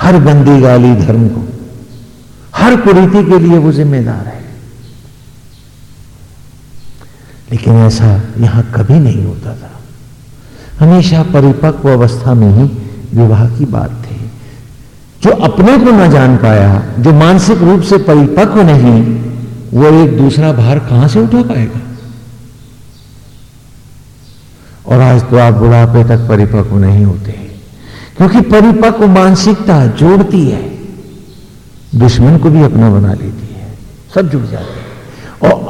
हर गंदी गाली धर्म को, हर कुरीति के लिए वो जिम्मेदार है। लेकिन ऐसा यहाँ कभी नहीं होता था। हमेशा परिपक्व अवस्था में ही विवाह की बात थी। जो अपने को न जान पाया, जो मानसिक रूप से परिपक्व नहीं, वो एक दूसरा भार कहाँ से उठा पाएगा? और आज तो आप बुढ़ापे तक परिपक्व नहीं होते क्योंकि परिपक्व मानसिकता जोड़ती है, दुश्मन को भी अपना बना लेती है, सब जुड़ जाते हैं।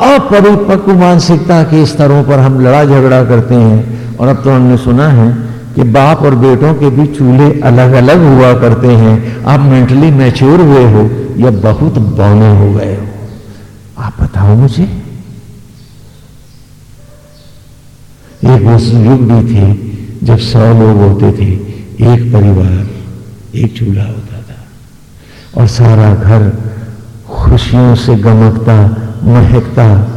अपरिपक्व मानसिकता के स्तरों पर हम लड़ा झगड़ा करते हैं। और अब तो हमने सुना है कि बाप और बेटों के भी चूल्हे अलग अलग हुआ करते हैं। आप मेंटली मैच्योर हुए हो या बहुत बौने हो गए हो? आप बताओ मुझे। एक उस युग भी थी जब सौ लोग होते थे, एक परिवार, एक चूल्हा होता था। और सारा घर खुशियों से गमकता महकता,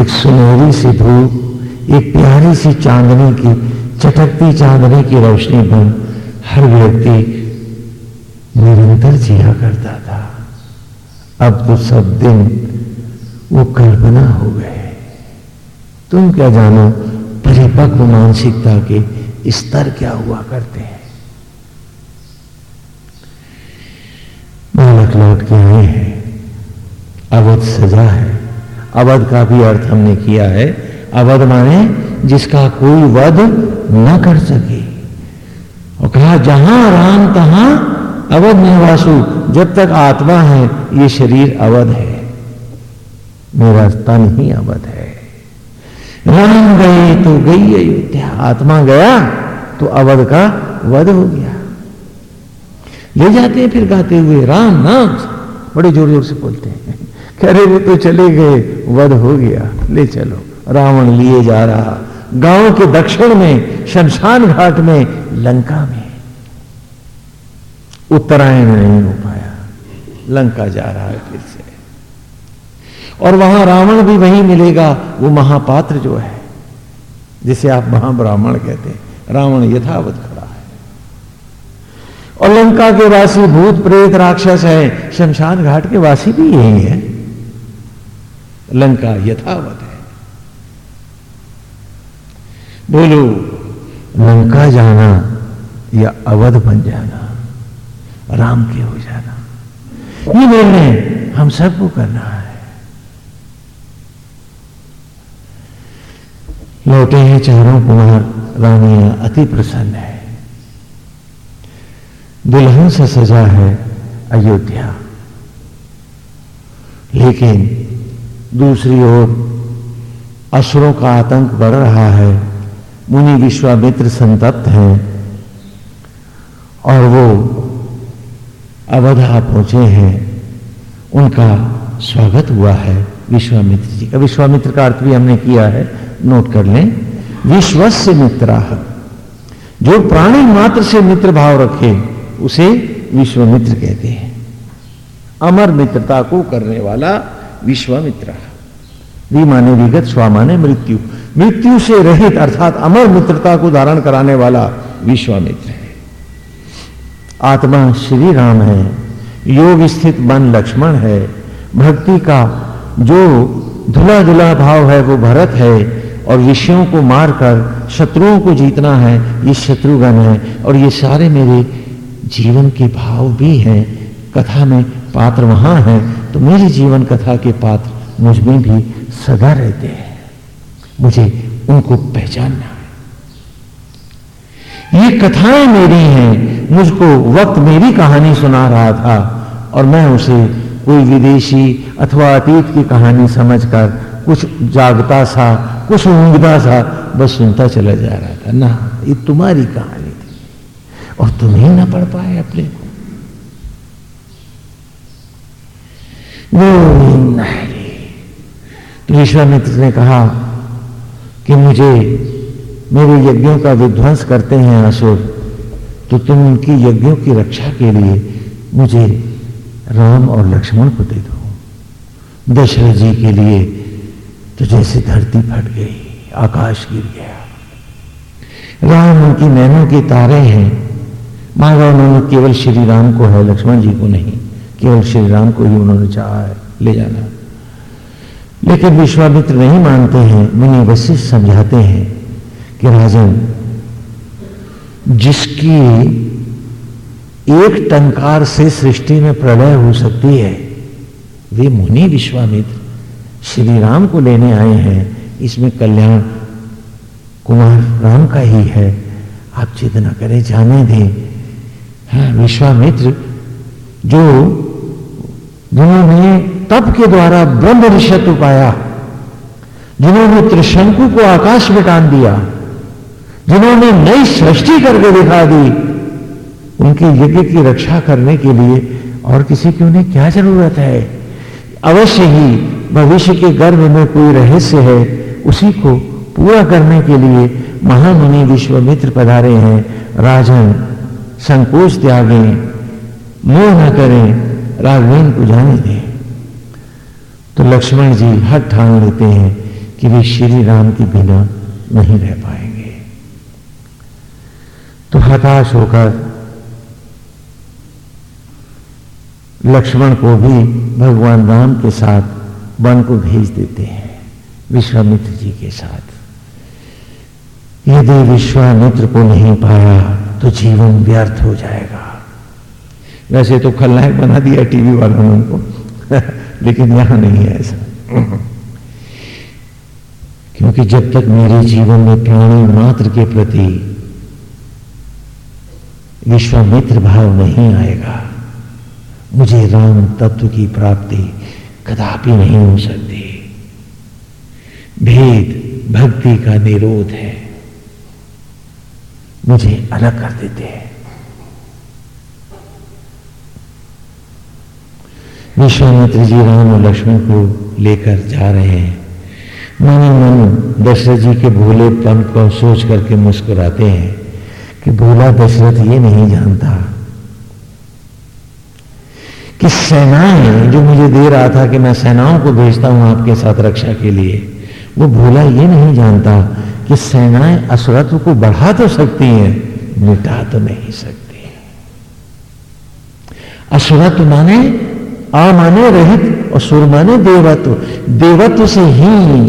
एक सुनहरी सी धूप, एक प्यारी सी चांदनी की, चटकती चांदनी की रोशनी बन हर व्यक्ति निरंतर जिया करता था। अब तो सब दिन वो कल्पना हो गए। तुम क्या जानो, परिपक्व मानसिकता के स्तर क्या हुआ करते हैं। बालक लौट के आए हैं। अवध सजा है। अवध का भी अर्थ हमने किया है। अवध माने जिसका कोई वध न कर सके। और कहा, जहाँ राम, तहां अवध निवासु जब तक आत्मा है, ये शरीर अवध है। मेरा तन ही अवध है। राम गए तो गई अयोध्या। आत्मा गया तो अवध का वध हो गया। ले जाते हैं फिर गाते हुए, राम नाम बड़े ज़ोर ज़ोर से बोलते हैं। रहे वो तो चले गए, वध हो गया। ले चलो। रावण लिए जा रहा। गाँव के दक्षिण में, शमशान घाट में, लंका में। उत्तरायण नहीं हो पाया। लंका जा रहा है फिर से। और वहाँ रावण भी वहीं मिलेगा, वो महापात्र जो है, जिसे आप महाब्राह्मण कहते हैं। रावण यथावत खड़ा है। और लंका के वासी भूत प्रेत राक्षस है, शमशान घाट के वासी भी यही है। लंका यथावत है। बोलो, लंका जाना या अवध बन जाना, राम के हो जाना, ये निर्णय हम सबको करना है। लौटे हैं चारों कुमार, रानियाँ अति प्रसन्न है। दुल्हन से सजा है अयोध्या। लेकिन दूसरी ओर असुरों का आतंक बढ़ रहा है, मुनि विश्वामित्र संतप्त हैं और वो अवधा पहुँचे हैं। उनका स्वागत हुआ है विश्वामित्र जी का। विश्वामित्र का अर्थ भी हमने किया है, नोट कर लें। विश्वस्य मित्रा, जो प्राणी मात्र से मित्र भाव रखे, उसे विश्वामित्र कहते हैं। अमर मित्रता को करने वाला विश्वामित्र। वी माने विगत स्वा माने मृत्यु। मृत्यु से रहित, अर्थात अमर मित्रता को धारण कराने वाला विश्वामित्र है। आत्मा श्री राम है, योग स्थित मन लक्ष्मण है। भक्ति का जो धुला धुला भाव है, वो भरत है। और विषयों को मारकर, शत्रुओं को जीतना है, ये शत्रुघ्न है। और ये सारे मेरे जीवन के भाव भी हैं। कथा में पात्र वहाँ हैं। तो मेरी जीवन कथा के पात्र मुझमें भी सदा रहते हैं। मुझे उनको पहचानना ये कथाएँ मेरी हैं, मुझको वक्त मेरी कहानी सुना रहा था और मैं उसे कोई विदेशी अथवा अतीत की कहानी समझकर कुछ जागता सा, कुछ ऊंगता सा बस सुनता चला जा रहा था। ना, ये तुम्हारी कहानी थी और तुम ही ना पढ़ पाए अपने को। तो विश्वामित्र ने कहा कि मुझे मेरे यज्ञों का विध्वंस करते हैं असुर तो तुम उनकी यज्ञों की रक्षा के लिए मुझे राम और लक्ष्मण को दे दो। दशरथ जी के लिए तो जैसे धरती फट गई, आकाश गिर गया। राम उनकी नैनों के तारे हैं मांगा उन्होंने केवल श्री राम को है, लक्ष्मण जी को नहीं। केवल श्री राम को ही उन्होंने चाहा है, ले जाना। लेकिन विश्वामित्र नहीं मानते हैं, मुनि वशिष्ठ समझाते हैं कि राजन, जिसकी एक टंकार से सृष्टि में प्रलय हो सकती है, वे मुनि विश्वामित्र श्री राम को लेने आए हैं। इसमें कल्याण कुमार राम का ही है। आप चिंता करें, जाने दें। हाँ विश्वामित्र, जो जिन्होंने तप के द्वारा ब्रह्म ऋषत्व पाया, जिन्होंने त्रिशंकु को आकाश में टान दिया, जिन्होंने नई सृष्टि करके दिखा दी, उनके यज्ञ की रक्षा करने के लिए और किसी की उन्हें क्या ज़रूरत है? अवश्य ही भविष्य के गर्भ में कोई रहस्य है, उसी को पूरा करने के लिए महामुनि विश्वमित्र पधारे हैं। राजन, संकोच त्यागें, मोह न करें। राघवेन को जाने दें। तो लक्ष्मण जी हट ठान लेते हैं कि वे श्री राम के बिना नहीं रह पाएँगे। तो हताश होकर लक्ष्मण को भी भगवान राम के साथ वन को भेज देते हैं, विश्वामित्र जी के साथ। यदि विश्वामित्र को नहीं पाया तो जीवन व्यर्थ हो जाएगा। वैसे तो खलनायक बना दिया टीवी वालों ने उनको। <laughs> लेकिन यहाँ नहीं है ऐसा। क्योंकि जब तक मेरे जीवन में प्राणी मात्र के प्रति विश्वामित्र भाव नहीं आएगा, मुझे राम तत्व की प्राप्ति कदापि नहीं हो सकती। भेद, भक्ति का निरोध है। मुझे अलग कर देते हैं। विश्वामित्र जी राम और लक्ष्मण को लेकर जा रहे हैं। मन मन दशरथ जी के भोले पंत को सोच करके मुस्कुराते हैं कि भोला दशरथ ये नहीं जानता कि सेनाएँ जो मुझे दे रहा था कि मैं सेनाओं को भेजता हूँ आपके साथ रक्षा के लिए, वो भोला ये नहीं जानता कि सेनाएँ असुरत्व को बढ़ा तो सकती हैं, मिटा तो नहीं सकती। असुरत्व माने अमाने रहित और सुर माने देवत्व। देवत्व से ही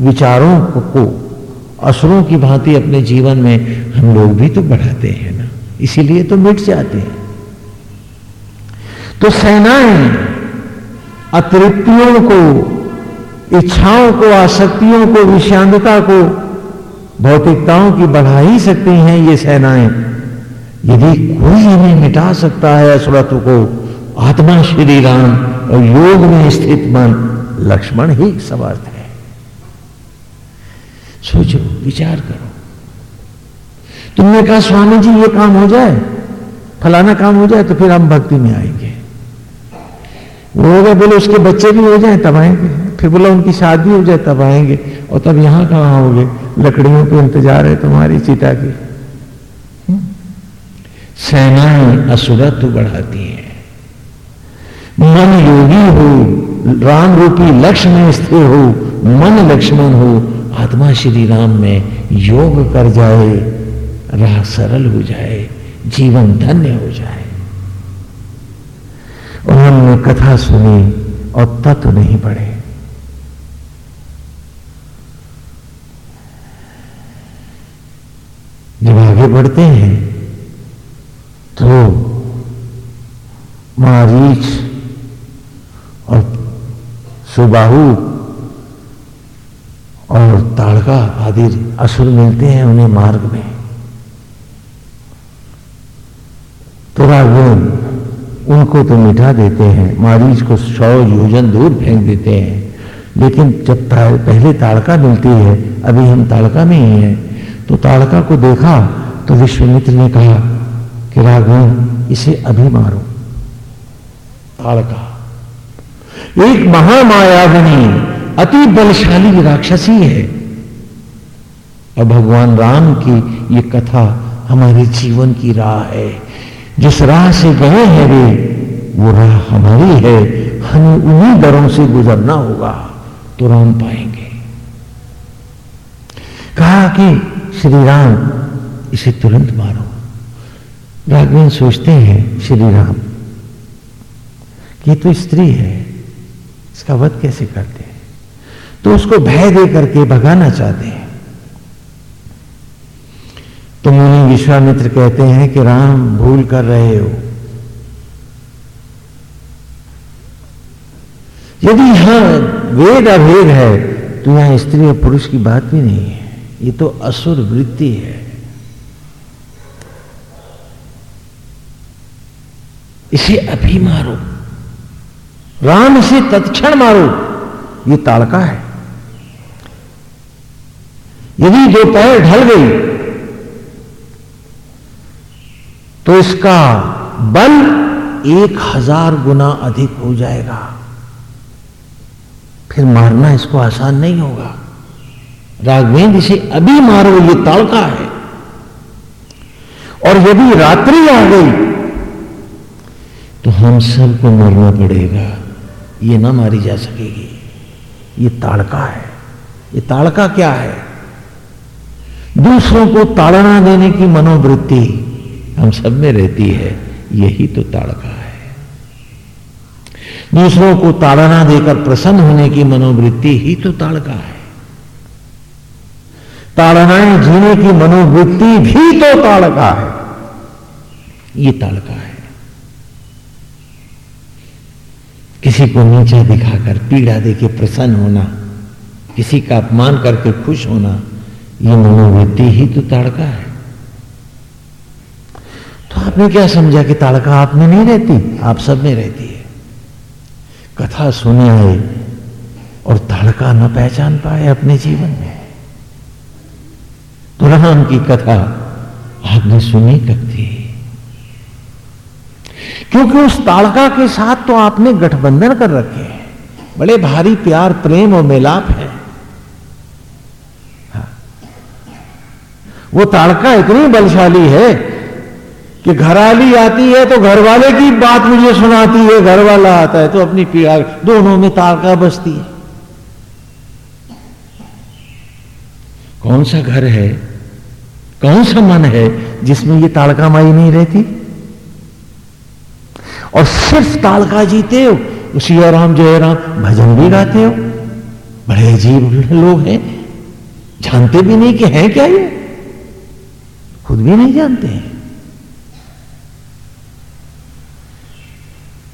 विचारों को असुरों की भांति अपने जीवन में हम लोग भी तो बढ़ाते हैं ना। इसीलिए तो मिट जाते हैं। तो सेनाएँ अतृप्तियों को, इच्छाओं को, आसक्तियों को विषांतता को, भौतिकताओं की बढ़ा ही सकती हैं ये सेनाएँ। यदि कोई इन्हें मिटा सकता है असुरत्व को आत्मा श्री राम और योग में स्थित मन लक्ष्मण ही समर्थ है। सोचो, विचार करो। तुमने कहा, स्वामी जी, ये काम हो जाए, फलाना काम हो जाए तो फिर हम भक्ति में आएँगे। वो होगा बोले, उसके बच्चे भी हो जाए, तब आएँगे। फिर बोला, उनकी शादी हो जाए, तब आएँगे। और तब यहाँ कहाँ आओगे लकड़ियों के इंतज़ार है तुम्हारी चिता की। हम्म? सेनाएँ असुरत्व बढ़ाती हैं। मन योगी हो, राम रूपी लक्ष्य में स्थिर हो, मन लक्ष्मण हो, आत्मा श्री राम में योग कर जाए, राह सरल हो जाए, जीवन धन्य हो जाए। और हमने कथा सुनी और तत्व नहीं पढ़े जब आगे बढ़ते हैं तो मारीच और सुबाहु और ताड़का आदि असुर मिलते हैं उन्हें मार्ग में। तो राघवन उनको तो मिटा देते हैं, मारीच को सौ योजन दूर फेंक देते हैं। लेकिन जब पहले ताड़का मिलती है, अभी हम ताड़का में ही हैं तो ताड़का को देखा तो विश्वमित्र ने कहा कि राघवन, इसे अभी मारो। ताड़का। एक महामायाविनी अति बलशाली राक्षसी है। और भगवान राम की ये कथा हमारे जीवन की राह है। जिस राह से गए हैं वे, वो राह हमारी है। हमें उन्हीं दरों से गुजरना होगा तो राम पाएँगे। कहा कि, श्री राम, इसे तुरंत मारो। राघवेन सोचते हैं, श्री राम कि तो स्त्री है। इसका वध कैसे करते हैं? तो उसको भय दे करके भगाना चाहते हैं। तो मुनि विश्वामित्र कहते हैं कि राम, भूल कर रहे हो। यदि यहाँ वेद अभेद है तो यहाँ स्त्री और पुरुष की बात भी नहीं है। ये तो असुर वृत्ति है। इसे अभी मारो। राम इसे तत्क्षण मारो। ये ताड़का है। यदि दोपहर ढल गई तो इसका बल एक हज़ार गुना अधिक हो जाएगा। फिर मारना इसको आसान नहीं होगा। राघवेंद्र इसे अभी मारो, ये ताड़का है। और यदि रात्रि आ गई तो हम सबको मरना पड़ेगा। ये ना मारी जा सकेगी। ये ताड़का है। ये ताड़का क्या है? दूसरों को ताड़ना देने की मनोवृत्ति हम सब में रहती है। यही तो ताड़का है। दूसरों को ताड़ना देकर प्रसन्न होने की मनोवृत्ति ही तो ताड़का है। ताड़नाएँ जीने की मनोवृत्ति भी तो ताड़का है। ये ताड़का है। किसी को नीचा दिखाकर पीड़ा देके प्रसन्न होना, किसी का अपमान करके खुश होना, ये मनोवृत्ति ही तो ताड़का है। तो आपने क्या समझा कि ताड़का आप में नहीं रहती? आप सब में रहती है। कथा सुने आए और ताड़का न पहचान पाए अपने जीवन में। तो राम की कथा आपने सुनी कब क्योंकि उस ताड़का के साथ तो आपने गठबंधन कर रखे हैं। बड़े भारी प्यार, प्रेम और मेलाप है। हाँ। वो ताड़का इतनी बलशाली है कि घरवाली आती है तो घर वाले की बात मुझे सुनाती है घर वाला आता है तो अपनी पीड़ा दोनों में ताड़का बसती है। कौन सा घर है, कौन सा मन है जिसमें ये ताड़का माई नहीं रहती? और सिर्फ़ तालका जीते हो। सिया राम जय राम भजन भी गाते हो। बड़े अजीब लोग हैं। जानते भी नहीं कि हैं क्या ये? खुद भी नहीं जानते हैं।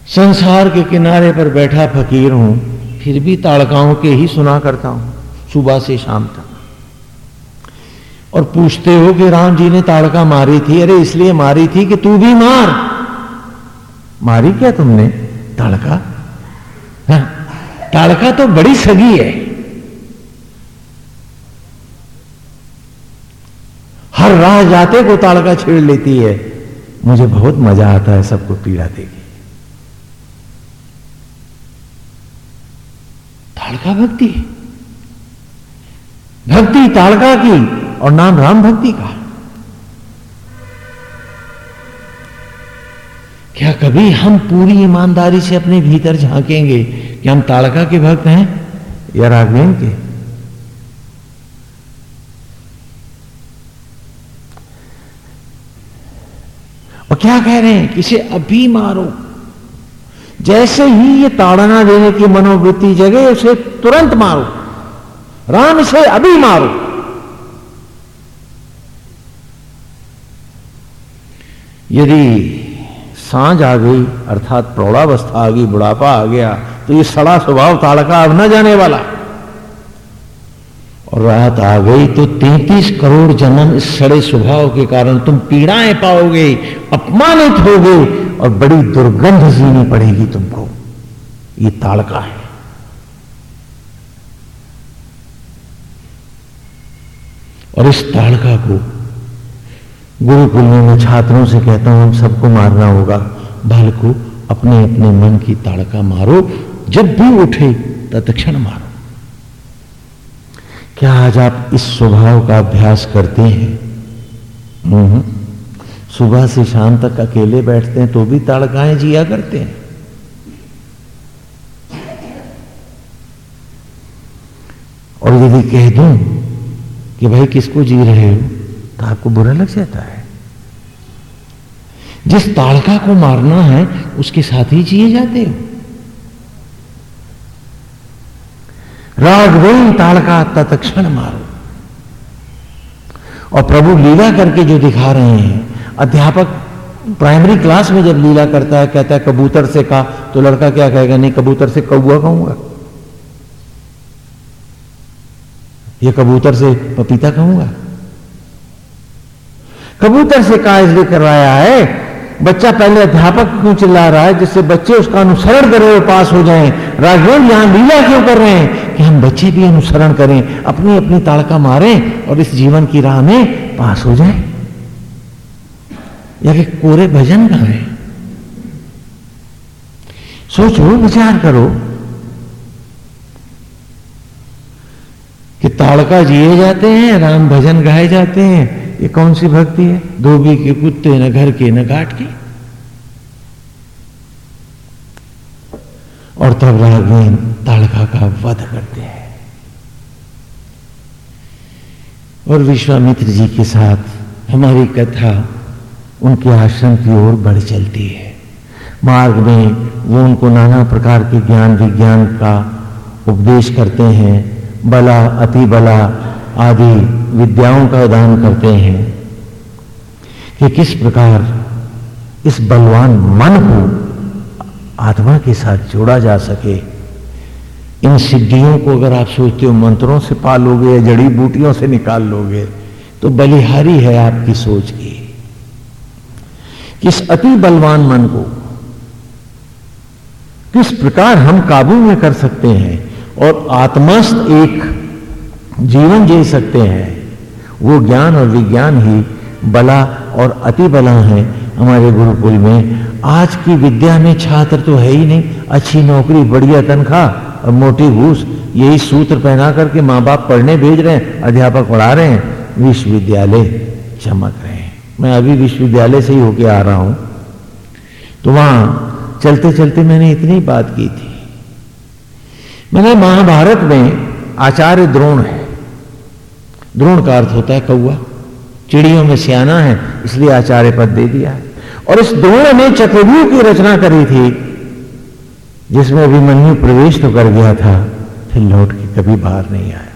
संसार के किनारे पर बैठा फकीर हूँ, फिर भी ताड़काओं के ही सुना करता हूँ, सुबह से शाम तक। और पूछते हो कि राम जी ने ताड़का मारी थी? अरे इसलिए मारी थी कि तू भी मार। मारी क्या तुमने? ताड़का हाँ, ताड़का तो बड़ी सगी है। हर राह जाते को ताड़का छेड़ लेती है। मुझे बहुत मज़ा आता है सबको पीड़ा देगी ताड़का भक्ति? भक्ति ताड़का की और नाम राम भक्ति का। क्या कभी हम पूरी ईमानदारी से अपने भीतर झांकेंगे कि हम ताड़का के भक्त हैं या राघवेन के? और क्या कह रहे हैं इसे अभी मारो। जैसे ही ये ताड़ना देने की मनोवृत्ति जगह उसे तुरंत मारो। राम से अभी मारो। यदि साँझ आ गई, अर्थात प्रौढ़ावस्था आ गई, बुढ़ापा आ गया तो ये सड़ा स्वभाव ताड़का अब न जाने वाला। और रात आ गई तो 33 करोड़ जन्म इस सड़े स्वभाव के कारण तुम पीड़ाएँ पाओगे, अपमानित होगे, और बड़ी दुर्गंध जीनी पड़ेगी तुमको। ये ताड़का है। और इस ताड़का को गुरुकुल में मैं छात्रों से कहता हूँ, हम सबको मारना होगा। बल को अपने अपने मन की ताड़का मारो। जब भी उठे, तत्क्षण मारो। क्या आज आप इस स्वभाव का अभ्यास करते हैं? हम्म। सुबह से शाम तक अकेले बैठते हैं तो भी ताड़काएँ जिया करते हैं। और यदि कह दूँ कि, भाई, किसको जी रहे हो? तो आपको बुरा लग जाता है। जिस ताड़का को मारना है, उसके साथ ही जिए जाते हो। राघवेन ताड़का तत्क्षण मारो। और प्रभु लीला करके जो दिखा रहे हैं, अध्यापक प्राइमरी क्लास में जब लीला करता है, कहता है, कबूतर से कहा तो लड़का क्या कहेगा, नहीं, कबूतर से कौआ कहूँगा। ये कबूतर से पपीता कहूँगा। कबूतर से कहा इसलिए करवाया है। बच्चा पहले अध्यापक क्यों चिल्ला रहा है? जिससे बच्चे उसका अनुसरण करें और पास हो जाएँ। राघवेन यहाँ लीला क्यों कर रहे हैं? कि हम बच्चे भी अनुसरण करें अपनी अपनी ताड़का मारें और इस जीवन की राह में पास हो जाएँ। या कि कोरे भजन गाएँ सोचो, विचार करो कि ताड़का जिए जाते हैं, राम भजन गाए जाते हैं। ये कौन सी भक्ति है? धोबी के कुत्ते न घर के न घाट के। और तब राघवेन ताड़का का वध करते हैं। और विश्वामित्र जी के साथ हमारी कथा उनके आश्रम की ओर बढ़ चलती है। मार्ग में वो उनको नाना प्रकार के ज्ञान विज्ञान का उपदेश करते हैं। बला, अति बला आदि विद्याओं का दान करते हैं कि किस प्रकार इस बलवान मन को आत्मा के साथ जोड़ा जा सके। इन सिद्धियों को अगर आप सोचते हो, मंत्रों से पालोगे या जड़ी बूटियों से निकाल लोगे तो बलिहारी है आपकी सोच की। किस अति बलवान मन को किस प्रकार हम काबू में कर सकते हैं और आत्मस्थ एक जीवन जी सकते हैं। वो ज्ञान और विज्ञान ही बला और अति बला है हमारे गुरुकुल में। आज की विद्या में छात्र तो है ही नहीं। अच्छी नौकरी, बढ़िया तनख्वाह और मोटी घूस, यही सूत्र पहना करके माँ बाप पढ़ने भेज रहे हैं, अध्यापक पढ़ा रहे हैं, विश्वविद्यालय चमक रहे हैं। मैं अभी विश्वविद्यालय से ही होके आ रहा हूँ। तो वहाँ चलते चलते मैंने इतनी बात की थी। मैंने महाभारत में आचार्य द्रोण है। द्रोण का अर्थ होता है कौआ चिड़ियों में सियाना है, इसलिए आचार्य पद दे दिया है। और इस द्रोण ने चक्रव्यूह की रचना करी थी, जिसमें अभिमन्यु प्रवेश तो कर गया था, फिर लौट के कभी बाहर नहीं आया।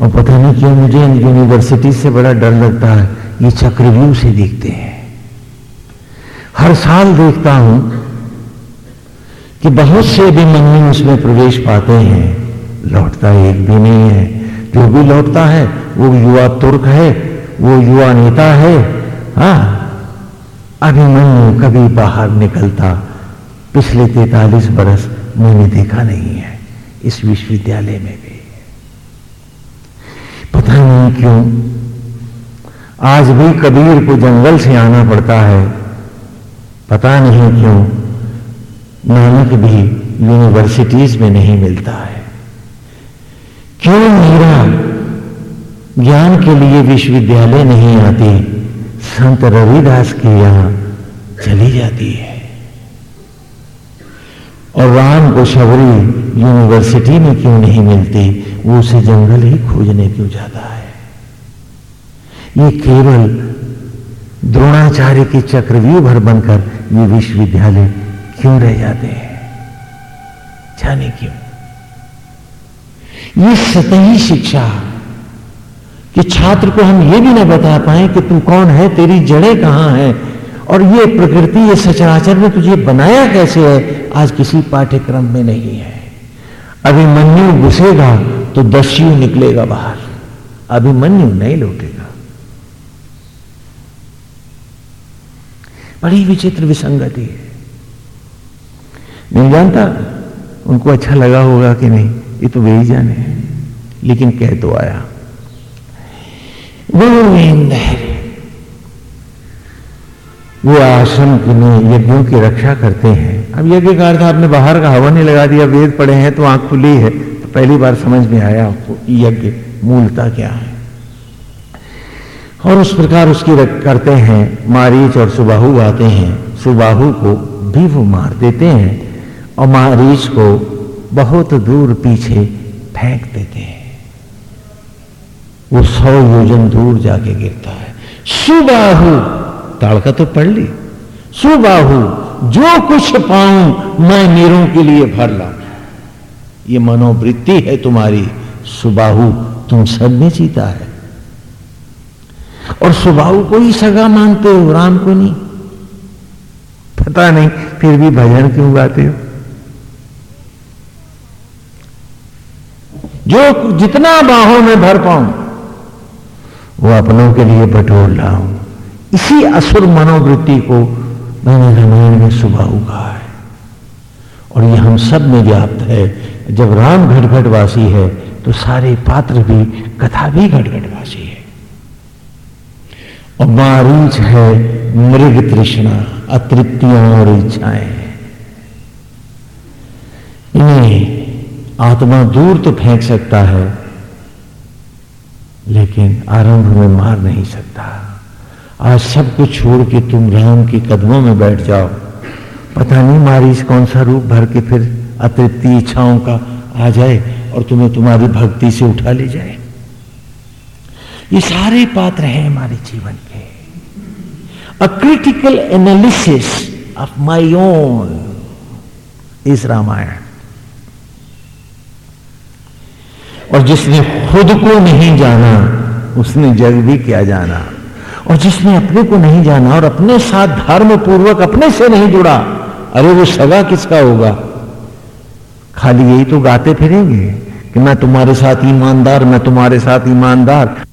और पता नहीं क्यों मुझे यूनिवर्सिटी से बड़ा डर लगता है, ये चक्रव्यूह से देखते हैं। हर साल देखता हूँ कि बहुत से अभिमन्यु उसमें प्रवेश पाते हैं, लौटता एक भी नहीं है। जो भी लौटता है, वो युवा तुर्क है, वो युवा नेता है। हा, अभिमन्यु कभी बाहर निकलता। पिछले तैतालीस बरस मैंने देखा नहीं है, इस विश्वविद्यालय में भी। पता नहीं क्यों, आज भी कबीर को जंगल से आना पड़ता है। पता नहीं क्यों, नानक भी यूनिवर्सिटीज में नहीं मिलता है। क्यों मीरा? ज्ञान के लिए विश्वविद्यालय नहीं आती, संत रविदास के यहाँ चली जाती है। और राम को शबरी यूनिवर्सिटी में क्यों नहीं मिलती? वो उसे जंगल ही खोजने क्यों जाता है? ये केवल द्रोणाचार्य के चक्रव्यूह भर बनकर ये विश्वविद्यालय क्यों रह जाते हैं? जाने क्यों? ये सतही शिक्षा। कि छात्र को हम ये भी ना बता पाए कि तू कौन है, तेरी जड़ें कहाँ हैं? और ये प्रकृति, ये सचराचर ने तुझे बनाया कैसे है? आज किसी पाठ्यक्रम में नहीं है। अभिमन्यु घुसेगा तो दस्यु निकलेगा बाहर। अभिमन्यु नहीं लौटेगा। बड़ी विचित्र विसंगति है। नहीं जानता? उनको अच्छा लगा होगा कि नहीं? ये तो वे ही जाने लेकिन कह तो आया। गोविंद। वो आश्रम के में यज्ञों की रक्षा करते हैं। अब यज्ञ का अर्थ आपने बाहर का हवा नहीं लगा दिया, वेद पढ़े हैं तो आँख खुली है। तो पहली बार समझ में आया आपको यज्ञ मूलता क्या है। और उस प्रकार उसकी करते हैं, मारीच और सुबाहु आते हैं। सुबाहु को भी वो मार देते हैं, और मारीच को बहुत दूर पीछे फेंक देते हैं। वो सौ योजन दूर जाके गिरता है। सुबाहु ताड़का तो पढ़ ली। सुबाहु जो कुछ पाऊँ, मैं मीरों के लिए भर ला ये मनोवृत्ति है तुम्हारी। सुबाहु तुम सब में जीता है। और सुबाहु को ही सगा मानते हो, राम को नहीं। पता नहीं, फिर भी भजन क्यों गाते हो? जो जितना बाहों में भर पाऊँ, वो अपनों के लिए बटोर लाऊं। इसी असुर मनोवृत्ति को मैंने रामायण में सुबह कहा है और ये हम सब में व्याप्त है। जब राम घटघटवासी है तो सारे पात्र भी, कथा भी घटघटवासी है। और मारूच है मृग तृष्णा, अतृप्तियाँ और इच्छाएँ। इन्हें आत्मा दूर तो फेंक सकता है, लेकिन आरंभ में मार नहीं सकता। आज सब कुछ छोड़ के तुम राम के कदमों में बैठ जाओ। पता नहीं मारीस कौन सा रूप भर के फिर अतृप्ति इच्छाओं का आ जाए और तुम्हें तुम्हारी भक्ति से उठा ले जाए। ये सारे पात्र हैं हमारे जीवन के। A critical analysis of my own इस रामायण और जिसने खुद को नहीं जाना, उसने जग भी क्या जाना? और जिसने अपने को नहीं जाना और अपने साथ धर्म पूर्वक अपने से नहीं जुड़ा, अरे वो सगा किसका होगा? खाली यही तो गाते फिरेंगे कि मैं तुम्हारे साथ ईमानदार, मैं तुम्हारे साथ ईमानदार।